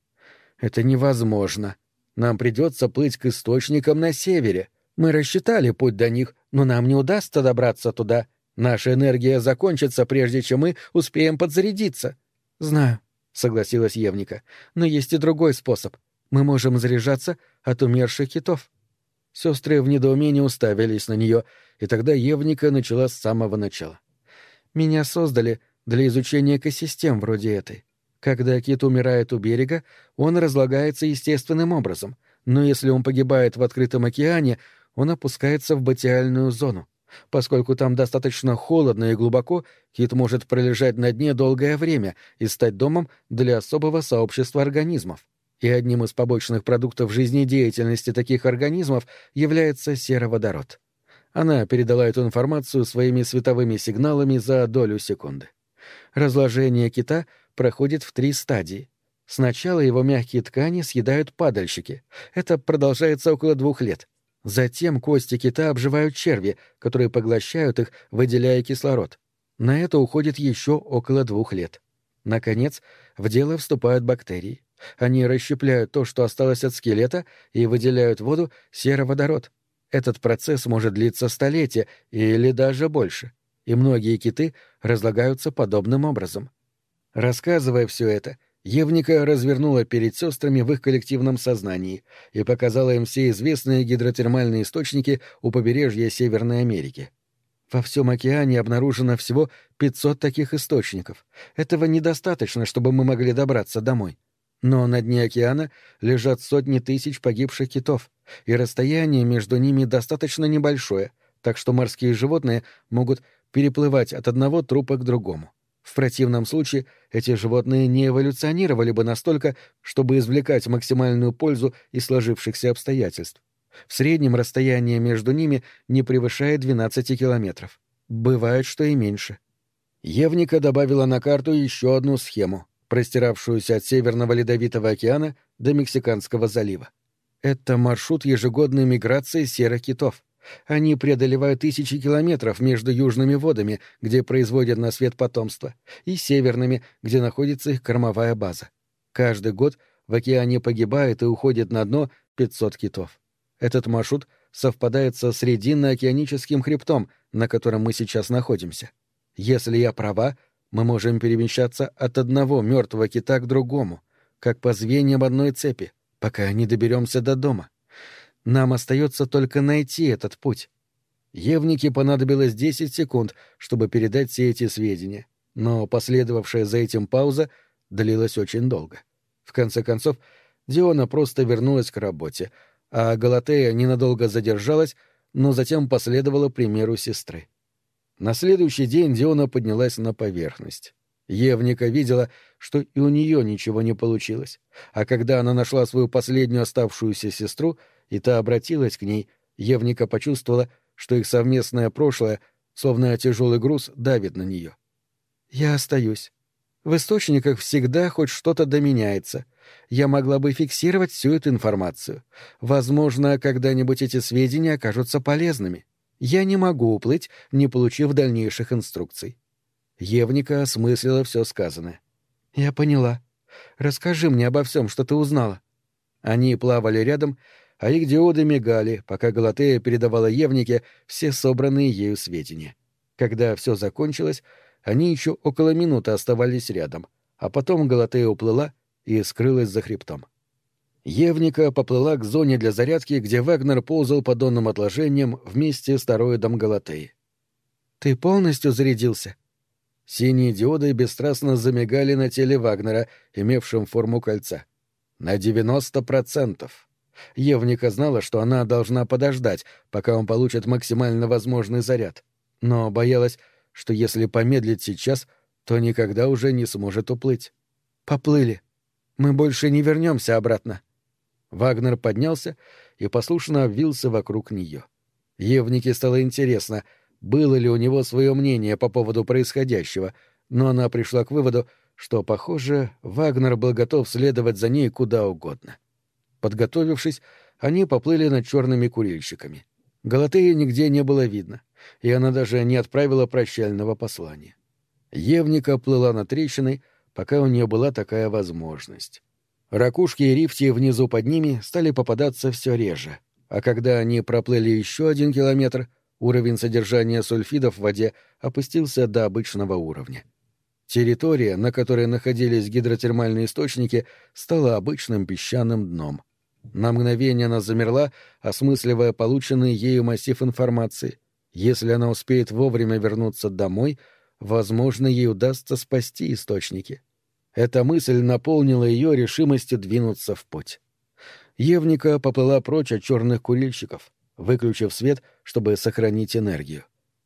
«Это невозможно. Нам придется плыть к источникам на севере. Мы рассчитали путь до них, но нам не удастся добраться туда. Наша энергия закончится, прежде чем мы успеем подзарядиться. — Знаю, — согласилась Евника. — Но есть и другой способ. Мы можем заряжаться от умерших китов. Сестры в недоумении уставились на нее, и тогда Евника начала с самого начала. «Меня создали для изучения экосистем вроде этой. Когда кит умирает у берега, он разлагается естественным образом, но если он погибает в открытом океане, он опускается в батиальную зону. Поскольку там достаточно холодно и глубоко, кит может пролежать на дне долгое время и стать домом для особого сообщества организмов. И одним из побочных продуктов жизнедеятельности таких организмов является сероводород. Она передала эту информацию своими световыми сигналами за долю секунды. Разложение кита проходит в три стадии. Сначала его мягкие ткани съедают падальщики. Это продолжается около двух лет. Затем кости кита обживают черви, которые поглощают их, выделяя кислород. На это уходит еще около двух лет. Наконец, в дело вступают бактерии. Они расщепляют то, что осталось от скелета, и выделяют в воду сероводород. Этот процесс может длиться столетия или даже больше, и многие киты разлагаются подобным образом. Рассказывая все это, Евника развернула перед сестрами в их коллективном сознании и показала им все известные гидротермальные источники у побережья Северной Америки. Во всем океане обнаружено всего 500 таких источников. Этого недостаточно, чтобы мы могли добраться домой. Но на дне океана лежат сотни тысяч погибших китов, и расстояние между ними достаточно небольшое, так что морские животные могут переплывать от одного трупа к другому. В противном случае эти животные не эволюционировали бы настолько, чтобы извлекать максимальную пользу из сложившихся обстоятельств. В среднем расстояние между ними не превышает 12 километров. Бывает, что и меньше. Евника добавила на карту еще одну схему — простиравшуюся от Северного Ледовитого океана до Мексиканского залива. Это маршрут ежегодной миграции серых китов. Они преодолевают тысячи километров между южными водами, где производят на свет потомство, и северными, где находится их кормовая база. Каждый год в океане погибает и уходит на дно 500 китов. Этот маршрут совпадает со срединно-океаническим хребтом, на котором мы сейчас находимся. Если я права, мы можем перемещаться от одного мертвого кита к другому, как по звеньям одной цепи, пока не доберемся до дома. Нам остается только найти этот путь. Евнике понадобилось 10 секунд, чтобы передать все эти сведения, но последовавшая за этим пауза длилась очень долго. В конце концов, Диона просто вернулась к работе, а Галатея ненадолго задержалась, но затем последовала примеру сестры. На следующий день Диона поднялась на поверхность. Евника видела, что и у нее ничего не получилось, а когда она нашла свою последнюю оставшуюся сестру, и та обратилась к ней, Евника почувствовала, что их совместное прошлое, словно тяжелый груз, давит на нее. «Я остаюсь. В источниках всегда хоть что-то доменяется. Я могла бы фиксировать всю эту информацию. Возможно, когда-нибудь эти сведения окажутся полезными. Я не могу уплыть, не получив дальнейших инструкций. Евника осмыслила все сказанное. «Я поняла. Расскажи мне обо всем, что ты узнала». Они плавали рядом, а их диоды мигали, пока Галатея передавала Евнике все собранные ею сведения. Когда все закончилось, они еще около минуты оставались рядом, а потом Галатея уплыла и скрылась за хребтом. Евника поплыла к зоне для зарядки, где Вагнер ползал по донным отложениям вместе с тароидом Галатеи. «Ты полностью зарядился?» Синие диоды бесстрастно замигали на теле Вагнера, имевшем форму кольца. «На девяносто процентов». Евника знала, что она должна подождать, пока он получит максимально возможный заряд, но боялась, что если помедлить сейчас, то никогда уже не сможет уплыть. «Поплыли. Мы больше не вернемся обратно». Вагнер поднялся и послушно обвился вокруг нее. Евнике стало интересно, было ли у него свое мнение по поводу происходящего, но она пришла к выводу, что, похоже, Вагнер был готов следовать за ней куда угодно. Подготовившись, они поплыли над черными курильщиками. Галатеи нигде не было видно, и она даже не отправила прощального послания. Евника плыла над трещиной, пока у нее была такая возможность. Ракушки и рифти внизу под ними стали попадаться все реже, а когда они проплыли еще один километр, уровень содержания сульфидов в воде опустился до обычного уровня. Территория, на которой находились гидротермальные источники, стала обычным песчаным дном. На мгновение она замерла, осмысливая полученный ею массив информации. Если она успеет вовремя вернуться домой, возможно, ей удастся спасти источники. Эта мысль наполнила ее решимостью двинуться в путь. Евника поплыла прочь от черных курильщиков, выключив свет, чтобы сохранить энергию.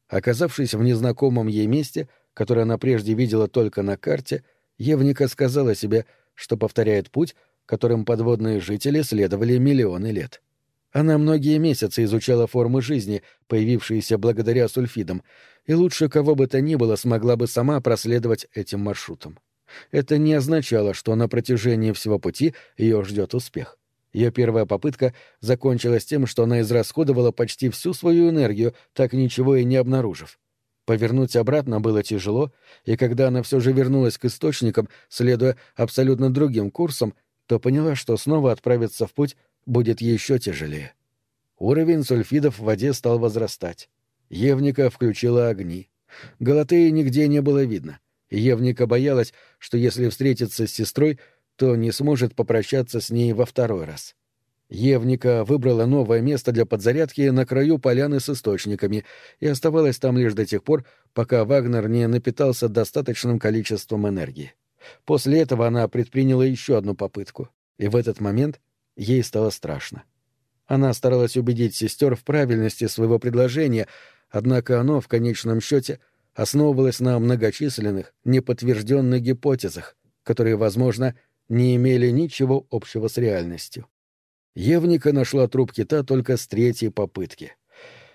Оказавшись в незнакомом ей месте, которое она прежде видела только на карте, Евника сказала себе, что повторяет путь, которым подводные жители следовали миллионы лет. Она многие месяцы изучала формы жизни, появившиеся благодаря сульфидам, и лучше кого бы то ни было смогла бы сама проследовать этим маршрутом. Это не означало, что на протяжении всего пути ее ждет успех. Ее первая попытка закончилась тем, что она израсходовала почти всю свою энергию, так ничего и не обнаружив. Повернуть обратно было тяжело, и когда она все же вернулась к источникам, следуя абсолютно другим курсом, то поняла, что снова отправиться в путь будет еще тяжелее. Уровень сульфидов в воде стал возрастать. Евника включила огни. Галатеи нигде не было видно. Евника боялась, что если встретиться с сестрой, то не сможет попрощаться с ней во второй раз. Евника выбрала новое место для подзарядки на краю поляны с источниками и оставалась там лишь до тех пор, пока Вагнер не напитался достаточным количеством энергии. После этого она предприняла еще одну попытку, и в этот момент ей стало страшно. Она старалась убедить сестер в правильности своего предложения, однако оно, в конечном счете, основывалось на многочисленных, неподтвержденных гипотезах, которые, возможно, не имели ничего общего с реальностью. Евника нашла труп кита только с третьей попытки.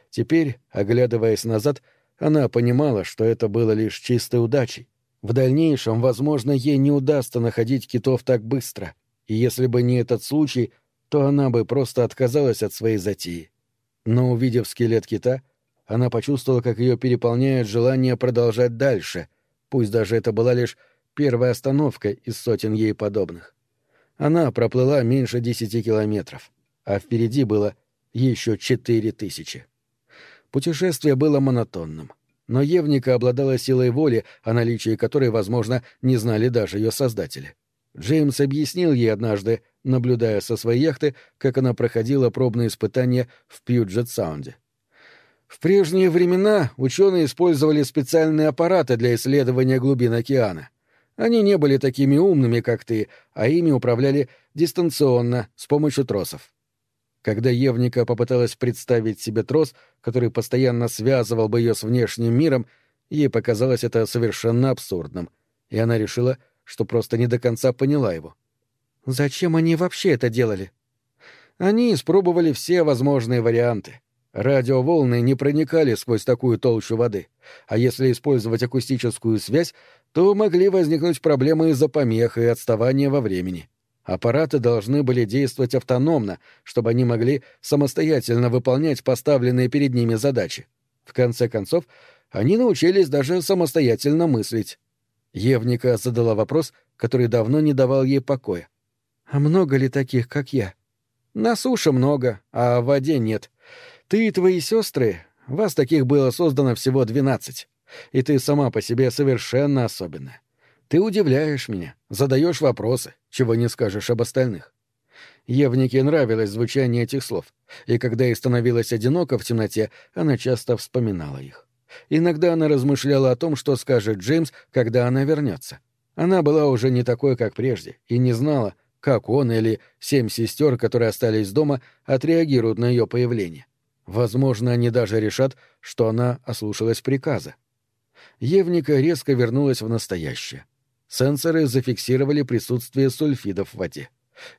Теперь, оглядываясь назад, она понимала, что это было лишь чистой удачей. В дальнейшем, возможно, ей не удастся находить китов так быстро, и если бы не этот случай, то она бы просто отказалась от своей затеи. Но, увидев скелет кита, она почувствовала, как ее переполняет желание продолжать дальше, пусть даже это была лишь первая остановка из сотен ей подобных. Она проплыла меньше десяти километров, а впереди было еще четыре тысячи. Путешествие было монотонным, но Евника обладала силой воли, о наличии которой, возможно, не знали даже ее создатели. Джеймс объяснил ей однажды, наблюдая со своей яхты, как она проходила пробные испытания в Пьюджет-Саунде. В прежние времена ученые использовали специальные аппараты для исследования глубин океана. Они не были такими умными, как ты, а ими управляли дистанционно, с помощью тросов. Когда Евника попыталась представить себе трос, который постоянно связывал бы ее с внешним миром, ей показалось это совершенно абсурдным, и она решила, что просто не до конца поняла его. Зачем они вообще это делали? Они испробовали все возможные варианты. Радиоволны не проникали сквозь такую толщу воды, а если использовать акустическую связь, то могли возникнуть проблемы из-за помех и отставания во времени. Аппараты должны были действовать автономно, чтобы они могли самостоятельно выполнять поставленные перед ними задачи. В конце концов, они научились даже самостоятельно мыслить. Евника задала вопрос, который давно не давал ей покоя. «А много ли таких, как я?» «На суше много, а в воде нет. Ты и твои сестры, вас таких было создано всего двенадцать, и ты сама по себе совершенно особенная. Ты удивляешь меня, задаешь вопросы, чего не скажешь об остальных. Евнике нравилось звучание этих слов, и когда ей становилось одиноко в темноте, она часто вспоминала их. Иногда она размышляла о том, что скажет Джеймс, когда она вернется. Она была уже не такой, как прежде, и не знала, как он или семь сестер, которые остались дома, отреагируют на ее появление. Возможно, они даже решат, что она ослушалась приказа. Евника резко вернулась в настоящее. Сенсоры зафиксировали присутствие сульфидов в воде.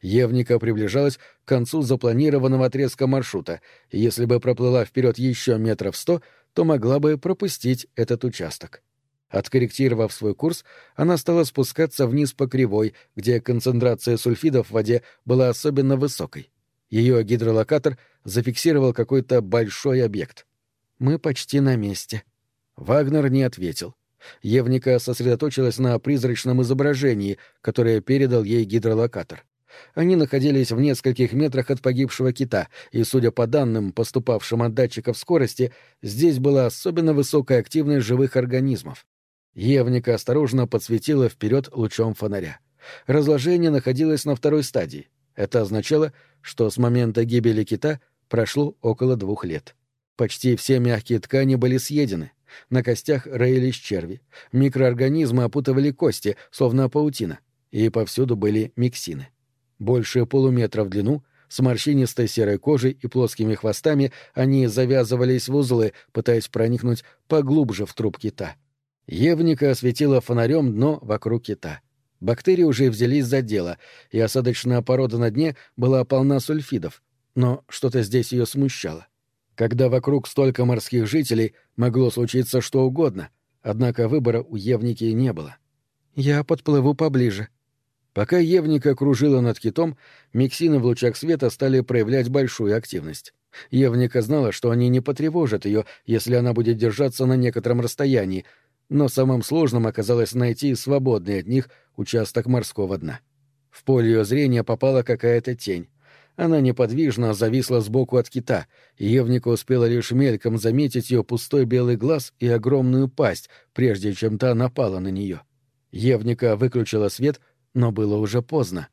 Евника приближалась к концу запланированного отрезка маршрута, и если бы проплыла вперед еще метров сто, то могла бы пропустить этот участок. Откорректировав свой курс, она стала спускаться вниз по кривой, где концентрация сульфидов в воде была особенно высокой. Ее гидролокатор зафиксировал какой-то большой объект. «Мы почти на месте». Вагнер не ответил. Евника сосредоточилась на призрачном изображении, которое передал ей гидролокатор. Они находились в нескольких метрах от погибшего кита, и, судя по данным, поступавшим от датчиков скорости, здесь была особенно высокая активность живых организмов. Евника осторожно подсветила вперед лучом фонаря. Разложение находилось на второй стадии. Это означало, что с момента гибели кита прошло около двух лет. Почти все мягкие ткани были съедены. На костях роились черви. Микроорганизмы опутывали кости, словно паутина. И повсюду были миксины. Больше полуметра в длину, с морщинистой серой кожей и плоскими хвостами они завязывались в узлы, пытаясь проникнуть поглубже в труп кита. Евника осветила фонарем дно вокруг кита. Бактерии уже взялись за дело, и осадочная порода на дне была полна сульфидов, но что-то здесь ее смущало. Когда вокруг столько морских жителей, могло случиться что угодно, однако выбора у Евники не было. «Я подплыву поближе». Пока Евника кружила над китом, миксины в лучах света стали проявлять большую активность. Евника знала, что они не потревожат ее, если она будет держаться на некотором расстоянии, но самым сложным оказалось найти свободный от них участок морского дна. В поле ее зрения попала какая-то тень. Она неподвижно зависла сбоку от кита, и Евника успела лишь мельком заметить ее пустой белый глаз и огромную пасть, прежде чем та напала на нее. Евника выключила свет, но было уже поздно.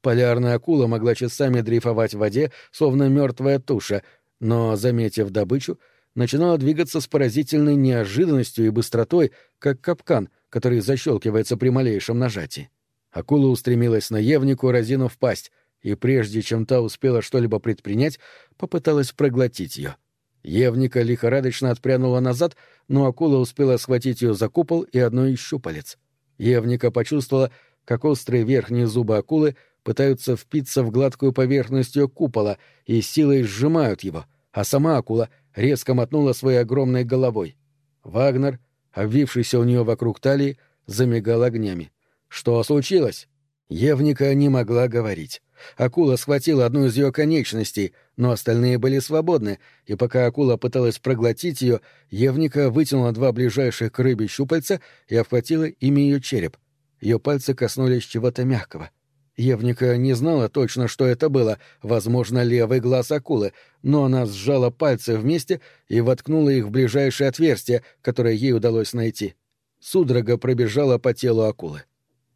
Полярная акула могла часами дрейфовать в воде, словно мертвая туша, но, заметив добычу, начинала двигаться с поразительной неожиданностью и быстротой, как капкан, который защелкивается при малейшем нажатии. Акула устремилась на Евнику, разинув пасть, и прежде чем та успела что-либо предпринять, попыталась проглотить ее. Евника лихорадочно отпрянула назад, но акула успела схватить ее за купол и одно из щупалец. Евника почувствовала, как острые верхние зубы акулы пытаются впиться в гладкую поверхность ее купола и силой сжимают его, а сама акула резко мотнула своей огромной головой. Вагнер, обвившийся у нее вокруг талии, замигал огнями. «Что случилось?» Евника не могла говорить. Акула схватила одну из ее конечностей, но остальные были свободны, и пока акула пыталась проглотить ее, Евника вытянула два ближайших к рыбе щупальца и обхватила ими ее череп. Ее пальцы коснулись чего-то мягкого. Евника не знала точно, что это было, возможно, левый глаз акулы, но она сжала пальцы вместе и воткнула их в ближайшее отверстие, которое ей удалось найти. Судорога пробежала по телу акулы.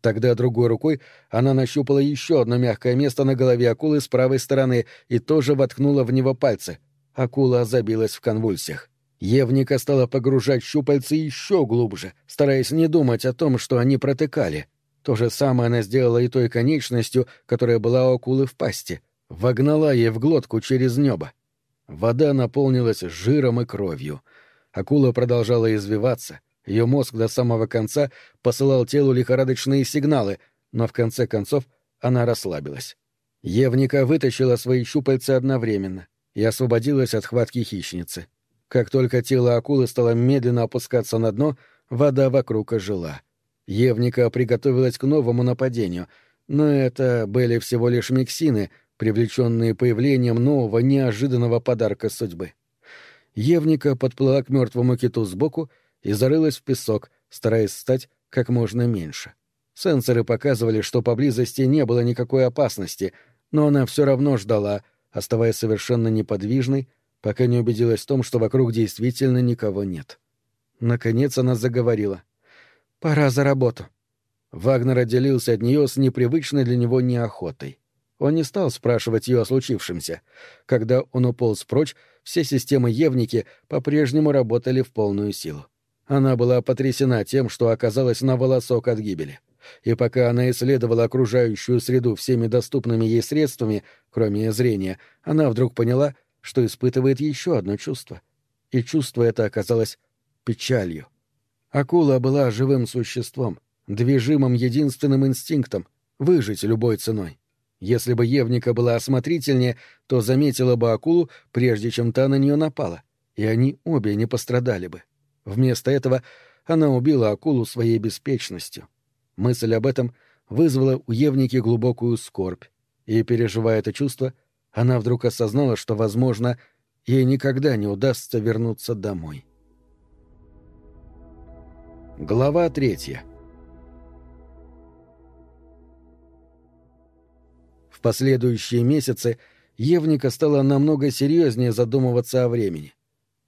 Тогда другой рукой она нащупала еще одно мягкое место на голове акулы с правой стороны и тоже воткнула в него пальцы. Акула забилась в конвульсиях. Евника стала погружать щупальцы еще глубже, стараясь не думать о том, что они протыкали. То же самое она сделала и той конечностью, которая была у акулы в пасти. Вогнала ей в глотку через небо. Вода наполнилась жиром и кровью. Акула продолжала извиваться — ее мозг до самого конца посылал телу лихорадочные сигналы, но в конце концов она расслабилась. Евника вытащила свои щупальца одновременно и освободилась от хватки хищницы. Как только тело акулы стало медленно опускаться на дно, вода вокруг ожила. Евника приготовилась к новому нападению, но это были всего лишь миксины, привлеченные появлением нового неожиданного подарка судьбы. Евника подплыла к мертвому киту сбоку и зарылась в песок, стараясь стать как можно меньше. Сенсоры показывали, что поблизости не было никакой опасности, но она все равно ждала, оставаясь совершенно неподвижной, пока не убедилась в том, что вокруг действительно никого нет. Наконец она заговорила. «Пора за работу». Вагнер отделился от нее с непривычной для него неохотой. Он не стал спрашивать ее о случившемся. Когда он уполз прочь, все системы Евники по-прежнему работали в полную силу. Она была потрясена тем, что оказалась на волосок от гибели. И пока она исследовала окружающую среду всеми доступными ей средствами, кроме зрения, она вдруг поняла, что испытывает еще одно чувство. И чувство это оказалось печалью. Акула была живым существом, движимым единственным инстинктом — выжить любой ценой. Если бы Евника была осмотрительнее, то заметила бы акулу, прежде чем та на нее напала, и они обе не пострадали бы. Вместо этого она убила акулу своей беспечностью. Мысль об этом вызвала у Евники глубокую скорбь, и, переживая это чувство, она вдруг осознала, что, возможно, ей никогда не удастся вернуться домой. Глава третья В последующие месяцы Евника стала намного серьезнее задумываться о времени.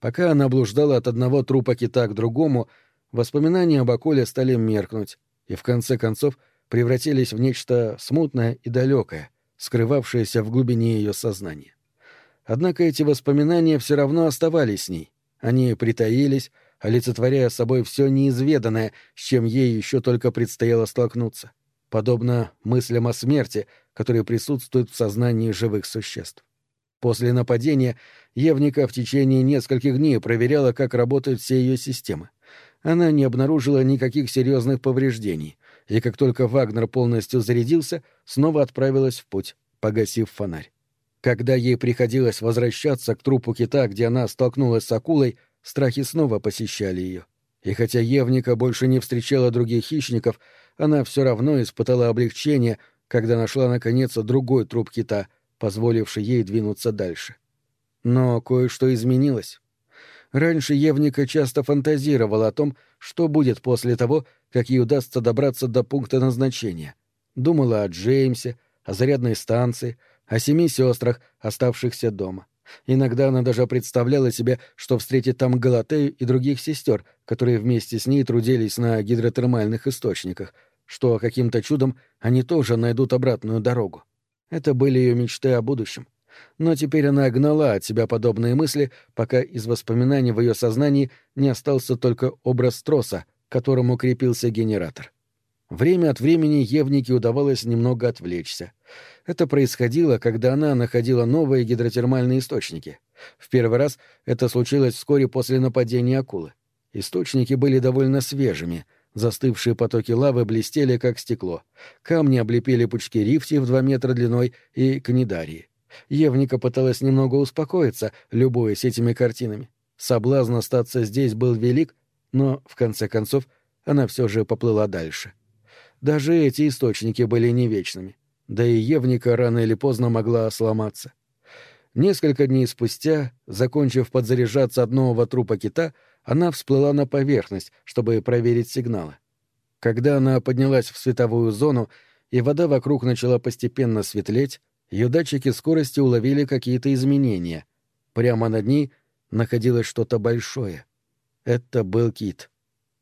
Пока она блуждала от одного трупа кита к другому, воспоминания об Акуле стали меркнуть и, в конце концов, превратились в нечто смутное и далекое, скрывавшееся в глубине ее сознания. Однако эти воспоминания все равно оставались с ней. Они притаились, олицетворяя собой все неизведанное, с чем ей еще только предстояло столкнуться, подобно мыслям о смерти, которые присутствуют в сознании живых существ. После нападения Евника в течение нескольких дней проверяла, как работают все ее системы. Она не обнаружила никаких серьезных повреждений, и как только Вагнер полностью зарядился, снова отправилась в путь, погасив фонарь. Когда ей приходилось возвращаться к трупу кита, где она столкнулась с акулой, страхи снова посещали ее. И хотя Евника больше не встречала других хищников, она все равно испытала облегчение, когда нашла, наконец, другой труп кита, позволивший ей двинуться дальше. Но кое-что изменилось. Раньше Евника часто фантазировала о том, что будет после того, как ей удастся добраться до пункта назначения. Думала о Джеймсе, о зарядной станции, о семи сестрах, оставшихся дома. Иногда она даже представляла себе, что встретит там Галатею и других сестер, которые вместе с ней трудились на гидротермальных источниках, что каким-то чудом они тоже найдут обратную дорогу. Это были ее мечты о будущем. Но теперь она гнала от себя подобные мысли, пока из воспоминаний в ее сознании не остался только образ троса, к которому крепился генератор. Время от времени Евнике удавалось немного отвлечься. Это происходило, когда она находила новые гидротермальные источники. В первый раз это случилось вскоре после нападения акулы. Источники были довольно свежими, застывшие потоки лавы блестели, как стекло. Камни облепили пучки рифти в два метра длиной и книдарии. Евника пыталась немного успокоиться, любуясь этими картинами. Соблазн остаться здесь был велик, но, в конце концов, она все же поплыла дальше. Даже эти источники были не вечными, да и Евника рано или поздно могла сломаться. Несколько дней спустя, закончив подзаряжаться от нового трупа кита, она всплыла на поверхность, чтобы проверить сигналы. Когда она поднялась в световую зону, и вода вокруг начала постепенно светлеть, ее датчики скорости уловили какие-то изменения. Прямо над ней находилось что-то большое. Это был кит.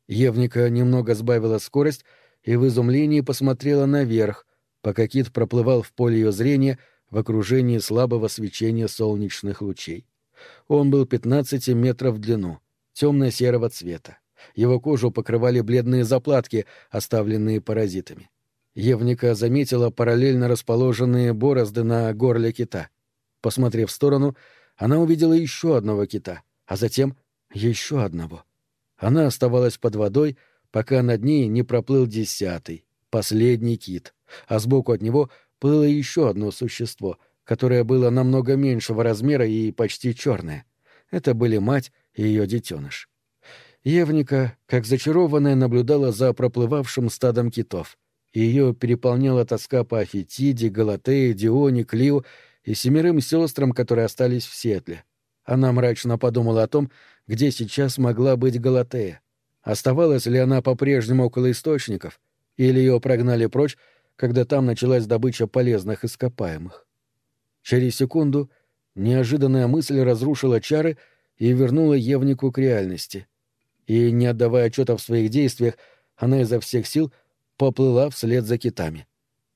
Евника немного сбавила скорость и в изумлении посмотрела наверх, пока кит проплывал в поле ее зрения в окружении слабого свечения солнечных лучей. Он был 15 метров в длину, темно-серого цвета. Его кожу покрывали бледные заплатки, оставленные паразитами. Евника заметила параллельно расположенные борозды на горле кита. Посмотрев в сторону, она увидела еще одного кита, а затем еще одного. Она оставалась под водой, пока над ней не проплыл десятый, последний кит, а сбоку от него плыло еще одно существо, которое было намного меньшего размера и почти черное. Это были мать и ее детеныш. Евника, как зачарованная, наблюдала за проплывавшим стадом китов — ее переполняла тоска по Афетиде, Галатее, Дионе, Клио и семерым сестрам, которые остались в Сетле. Она мрачно подумала о том, где сейчас могла быть Галатея. Оставалась ли она по-прежнему около источников, или ее прогнали прочь, когда там началась добыча полезных ископаемых. Через секунду неожиданная мысль разрушила чары и вернула Евнику к реальности. И, не отдавая отчета в своих действиях, она изо всех сил — поплыла вслед за китами.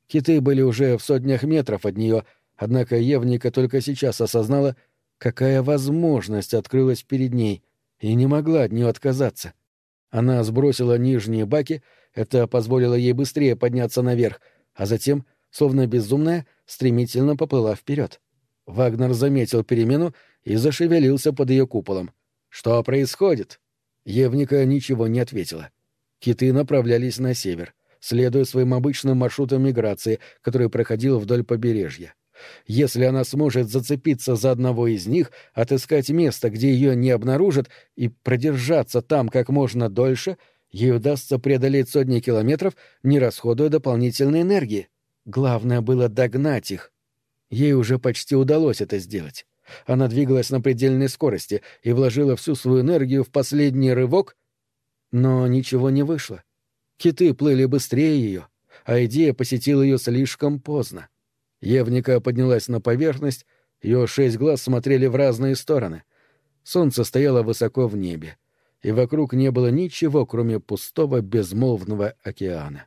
Киты были уже в сотнях метров от нее, однако Евника только сейчас осознала, какая возможность открылась перед ней, и не могла от нее отказаться. Она сбросила нижние баки, это позволило ей быстрее подняться наверх, а затем, словно безумная, стремительно поплыла вперед. Вагнер заметил перемену и зашевелился под ее куполом. «Что происходит?» Евника ничего не ответила. Киты направлялись на север следуя своим обычным маршрутам миграции, который проходил вдоль побережья. Если она сможет зацепиться за одного из них, отыскать место, где ее не обнаружат, и продержаться там как можно дольше, ей удастся преодолеть сотни километров, не расходуя дополнительной энергии. Главное было догнать их. Ей уже почти удалось это сделать. Она двигалась на предельной скорости и вложила всю свою энергию в последний рывок, но ничего не вышло. Киты плыли быстрее ее, а идея посетила ее слишком поздно. Евника поднялась на поверхность, ее шесть глаз смотрели в разные стороны. Солнце стояло высоко в небе, и вокруг не было ничего, кроме пустого безмолвного океана.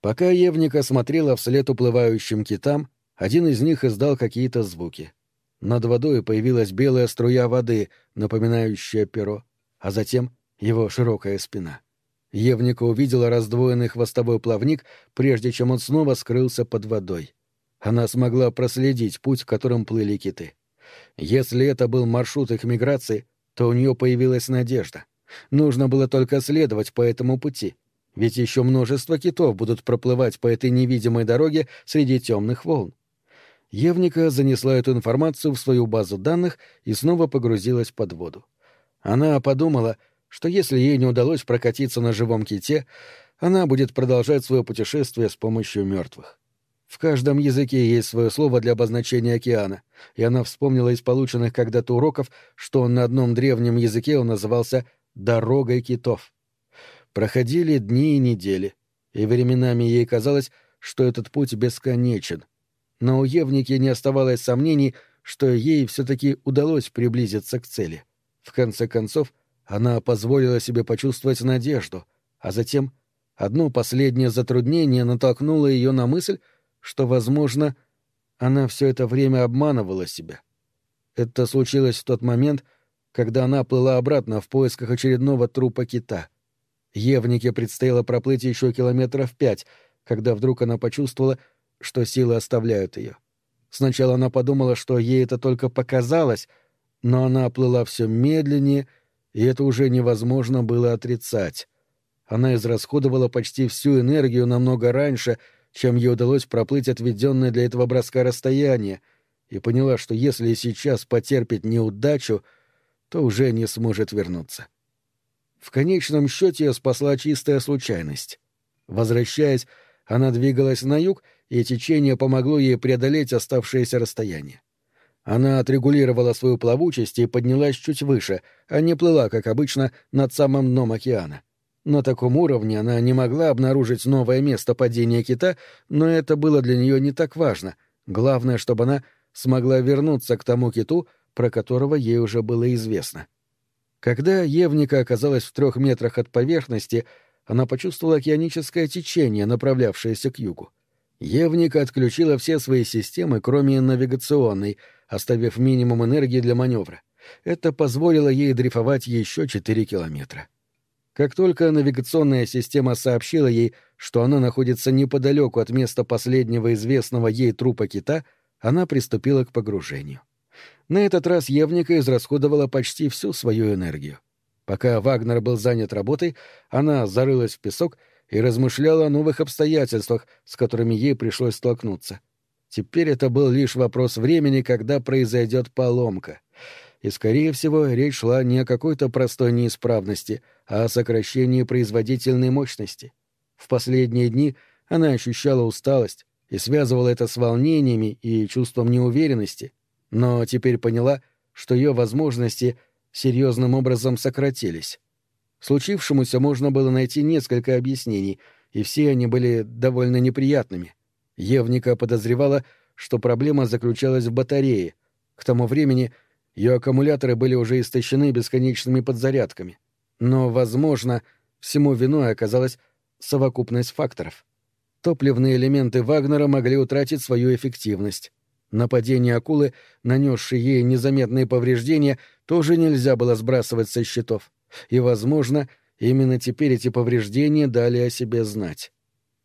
Пока Евника смотрела вслед уплывающим китам, один из них издал какие-то звуки. Над водой появилась белая струя воды, напоминающая перо, а затем его широкая спина. Евника увидела раздвоенный хвостовой плавник, прежде чем он снова скрылся под водой. Она смогла проследить путь, которым плыли киты. Если это был маршрут их миграции, то у нее появилась надежда. Нужно было только следовать по этому пути, ведь еще множество китов будут проплывать по этой невидимой дороге среди темных волн. Евника занесла эту информацию в свою базу данных и снова погрузилась под воду. Она подумала, что если ей не удалось прокатиться на живом ките, она будет продолжать свое путешествие с помощью мертвых. В каждом языке есть свое слово для обозначения океана, и она вспомнила из полученных когда-то уроков, что на одном древнем языке он назывался «дорогой китов». Проходили дни и недели, и временами ей казалось, что этот путь бесконечен. Но у Евники не оставалось сомнений, что ей все-таки удалось приблизиться к цели. В конце концов, она позволила себе почувствовать надежду, а затем одно последнее затруднение натолкнуло ее на мысль, что, возможно, она все это время обманывала себя. Это случилось в тот момент, когда она плыла обратно в поисках очередного трупа кита. Евнике предстояло проплыть еще километров пять, когда вдруг она почувствовала, что силы оставляют ее. Сначала она подумала, что ей это только показалось, но она плыла все медленнее, и это уже невозможно было отрицать. Она израсходовала почти всю энергию намного раньше — чем ей удалось проплыть отведенное для этого броска расстояние, и поняла, что если сейчас потерпит неудачу, то уже не сможет вернуться. В конечном счете ее спасла чистая случайность. Возвращаясь, она двигалась на юг, и течение помогло ей преодолеть оставшееся расстояние. Она отрегулировала свою плавучесть и поднялась чуть выше, а не плыла, как обычно, над самым дном океана. На таком уровне она не могла обнаружить новое место падения кита, но это было для нее не так важно. Главное, чтобы она смогла вернуться к тому киту, про которого ей уже было известно. Когда Евника оказалась в трех метрах от поверхности, она почувствовала океаническое течение, направлявшееся к югу. Евника отключила все свои системы, кроме навигационной, оставив минимум энергии для маневра. Это позволило ей дрейфовать еще четыре километра. Как только навигационная система сообщила ей, что она находится неподалеку от места последнего известного ей трупа кита, она приступила к погружению. На этот раз Евника израсходовала почти всю свою энергию. Пока Вагнер был занят работой, она зарылась в песок и размышляла о новых обстоятельствах, с которыми ей пришлось столкнуться. Теперь это был лишь вопрос времени, когда произойдет поломка — и, скорее всего, речь шла не о какой-то простой неисправности, а о сокращении производительной мощности. В последние дни она ощущала усталость и связывала это с волнениями и чувством неуверенности, но теперь поняла, что ее возможности серьезным образом сократились. Случившемуся можно было найти несколько объяснений, и все они были довольно неприятными. Евника подозревала, что проблема заключалась в батарее. К тому времени — ее аккумуляторы были уже истощены бесконечными подзарядками. Но, возможно, всему виной оказалась совокупность факторов. Топливные элементы Вагнера могли утратить свою эффективность. Нападение акулы, нанесшей ей незаметные повреждения, тоже нельзя было сбрасывать со счетов. И, возможно, именно теперь эти повреждения дали о себе знать.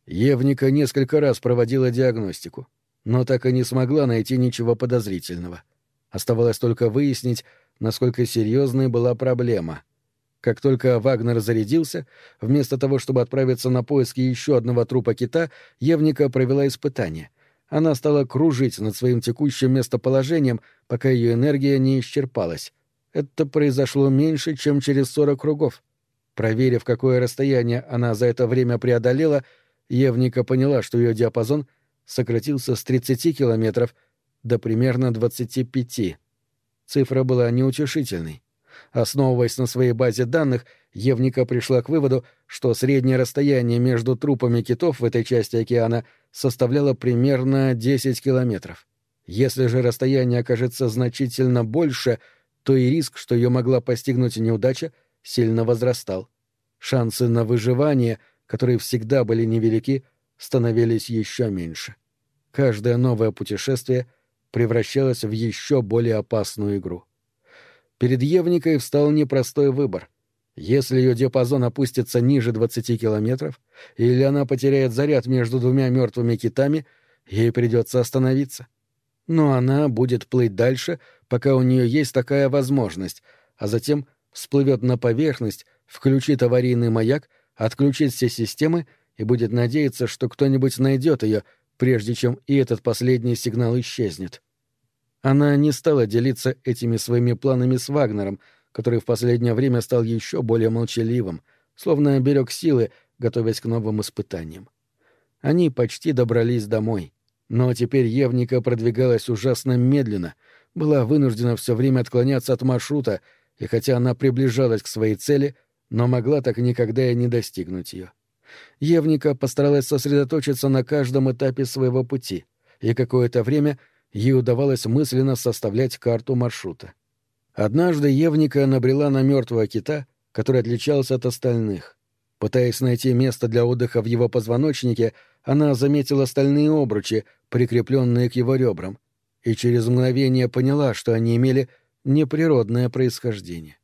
Евника несколько раз проводила диагностику, но так и не смогла найти ничего подозрительного. — Оставалось только выяснить, насколько серьезной была проблема. Как только Вагнер зарядился, вместо того, чтобы отправиться на поиски еще одного трупа кита, Евника провела испытание. Она стала кружить над своим текущим местоположением, пока ее энергия не исчерпалась. Это произошло меньше, чем через сорок кругов. Проверив, какое расстояние она за это время преодолела, Евника поняла, что ее диапазон сократился с 30 километров до примерно 25. Цифра была неутешительной. Основываясь на своей базе данных, Евника пришла к выводу, что среднее расстояние между трупами китов в этой части океана составляло примерно 10 километров. Если же расстояние окажется значительно больше, то и риск, что ее могла постигнуть неудача, сильно возрастал. Шансы на выживание, которые всегда были невелики, становились еще меньше. Каждое новое путешествие превращалось в еще более опасную игру. Перед Евникой встал непростой выбор. Если ее диапазон опустится ниже 20 километров, или она потеряет заряд между двумя мертвыми китами, ей придется остановиться. Но она будет плыть дальше, пока у нее есть такая возможность, а затем всплывет на поверхность, включит аварийный маяк, отключит все системы и будет надеяться, что кто-нибудь найдет ее, прежде чем и этот последний сигнал исчезнет. Она не стала делиться этими своими планами с Вагнером, который в последнее время стал еще более молчаливым, словно берег силы, готовясь к новым испытаниям. Они почти добрались домой. Но теперь Евника продвигалась ужасно медленно, была вынуждена все время отклоняться от маршрута, и хотя она приближалась к своей цели, но могла так никогда и не достигнуть ее. Евника постаралась сосредоточиться на каждом этапе своего пути, и какое-то время ей удавалось мысленно составлять карту маршрута. Однажды Евника набрела на мертвого кита, который отличался от остальных. Пытаясь найти место для отдыха в его позвоночнике, она заметила стальные обручи, прикрепленные к его ребрам, и через мгновение поняла, что они имели неприродное происхождение.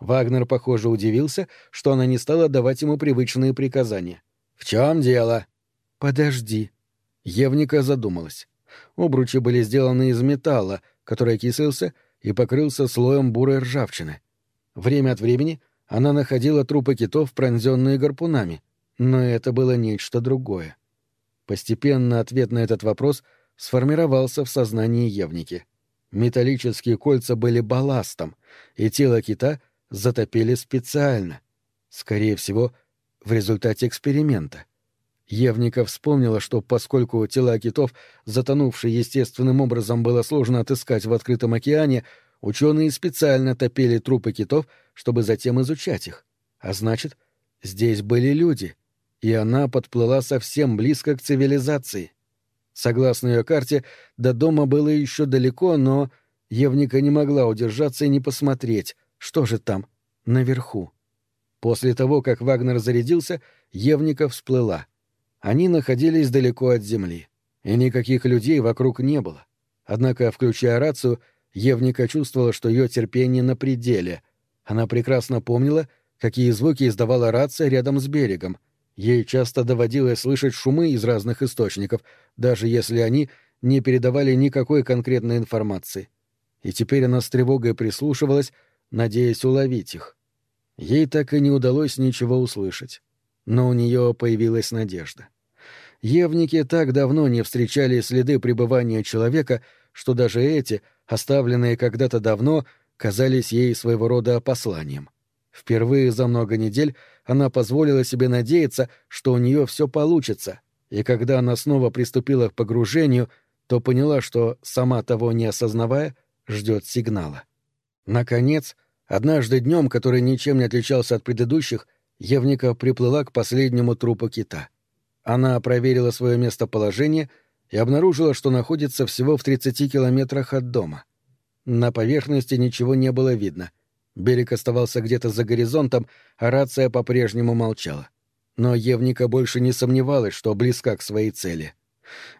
Вагнер, похоже, удивился, что она не стала давать ему привычные приказания. «В чем дело?» «Подожди». Евника задумалась. Обручи были сделаны из металла, который окислился и покрылся слоем бурой ржавчины. Время от времени она находила трупы китов, пронзенные гарпунами, но это было нечто другое. Постепенно ответ на этот вопрос сформировался в сознании Евники. Металлические кольца были балластом, и тело кита затопили специально. Скорее всего, в результате эксперимента. Евника вспомнила, что поскольку тела китов, затонувшие естественным образом, было сложно отыскать в открытом океане, ученые специально топили трупы китов, чтобы затем изучать их. А значит, здесь были люди, и она подплыла совсем близко к цивилизации. Согласно ее карте, до дома было еще далеко, но Евника не могла удержаться и не посмотреть, что же там, наверху. После того, как Вагнер зарядился, Евника всплыла. Они находились далеко от земли, и никаких людей вокруг не было. Однако, включая рацию, Евника чувствовала, что ее терпение на пределе. Она прекрасно помнила, какие звуки издавала рация рядом с берегом. Ей часто доводилось слышать шумы из разных источников, даже если они не передавали никакой конкретной информации. И теперь она с тревогой прислушивалась, надеясь уловить их. Ей так и не удалось ничего услышать. Но у нее появилась надежда. Евники так давно не встречали следы пребывания человека, что даже эти, оставленные когда-то давно, казались ей своего рода посланием. Впервые за много недель она позволила себе надеяться, что у нее все получится, и когда она снова приступила к погружению, то поняла, что, сама того не осознавая, ждет сигнала. Наконец, однажды днем, который ничем не отличался от предыдущих, Евника приплыла к последнему трупу кита. Она проверила свое местоположение и обнаружила, что находится всего в 30 километрах от дома. На поверхности ничего не было видно. Берег оставался где-то за горизонтом, а рация по-прежнему молчала. Но Евника больше не сомневалась, что близка к своей цели.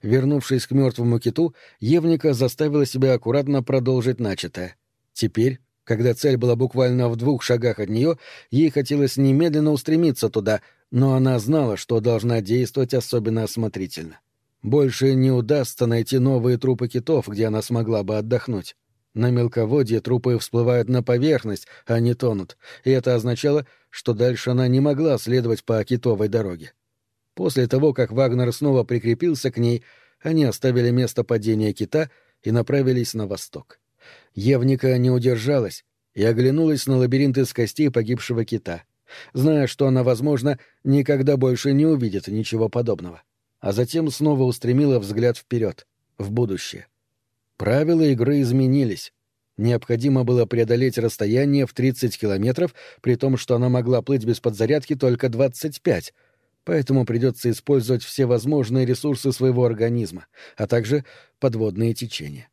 Вернувшись к мертвому киту, Евника заставила себя аккуратно продолжить начатое. Теперь, когда цель была буквально в двух шагах от нее, ей хотелось немедленно устремиться туда, но она знала, что должна действовать особенно осмотрительно. Больше не удастся найти новые трупы китов, где она смогла бы отдохнуть. На мелководье трупы всплывают на поверхность, а не тонут, и это означало, что дальше она не могла следовать по китовой дороге. После того, как Вагнер снова прикрепился к ней, они оставили место падения кита и направились на восток. Евника не удержалась и оглянулась на лабиринт из костей погибшего кита, зная, что она, возможно, никогда больше не увидит ничего подобного. А затем снова устремила взгляд вперед, в будущее. Правила игры изменились. Необходимо было преодолеть расстояние в 30 километров, при том, что она могла плыть без подзарядки только 25, поэтому придется использовать все возможные ресурсы своего организма, а также подводные течения.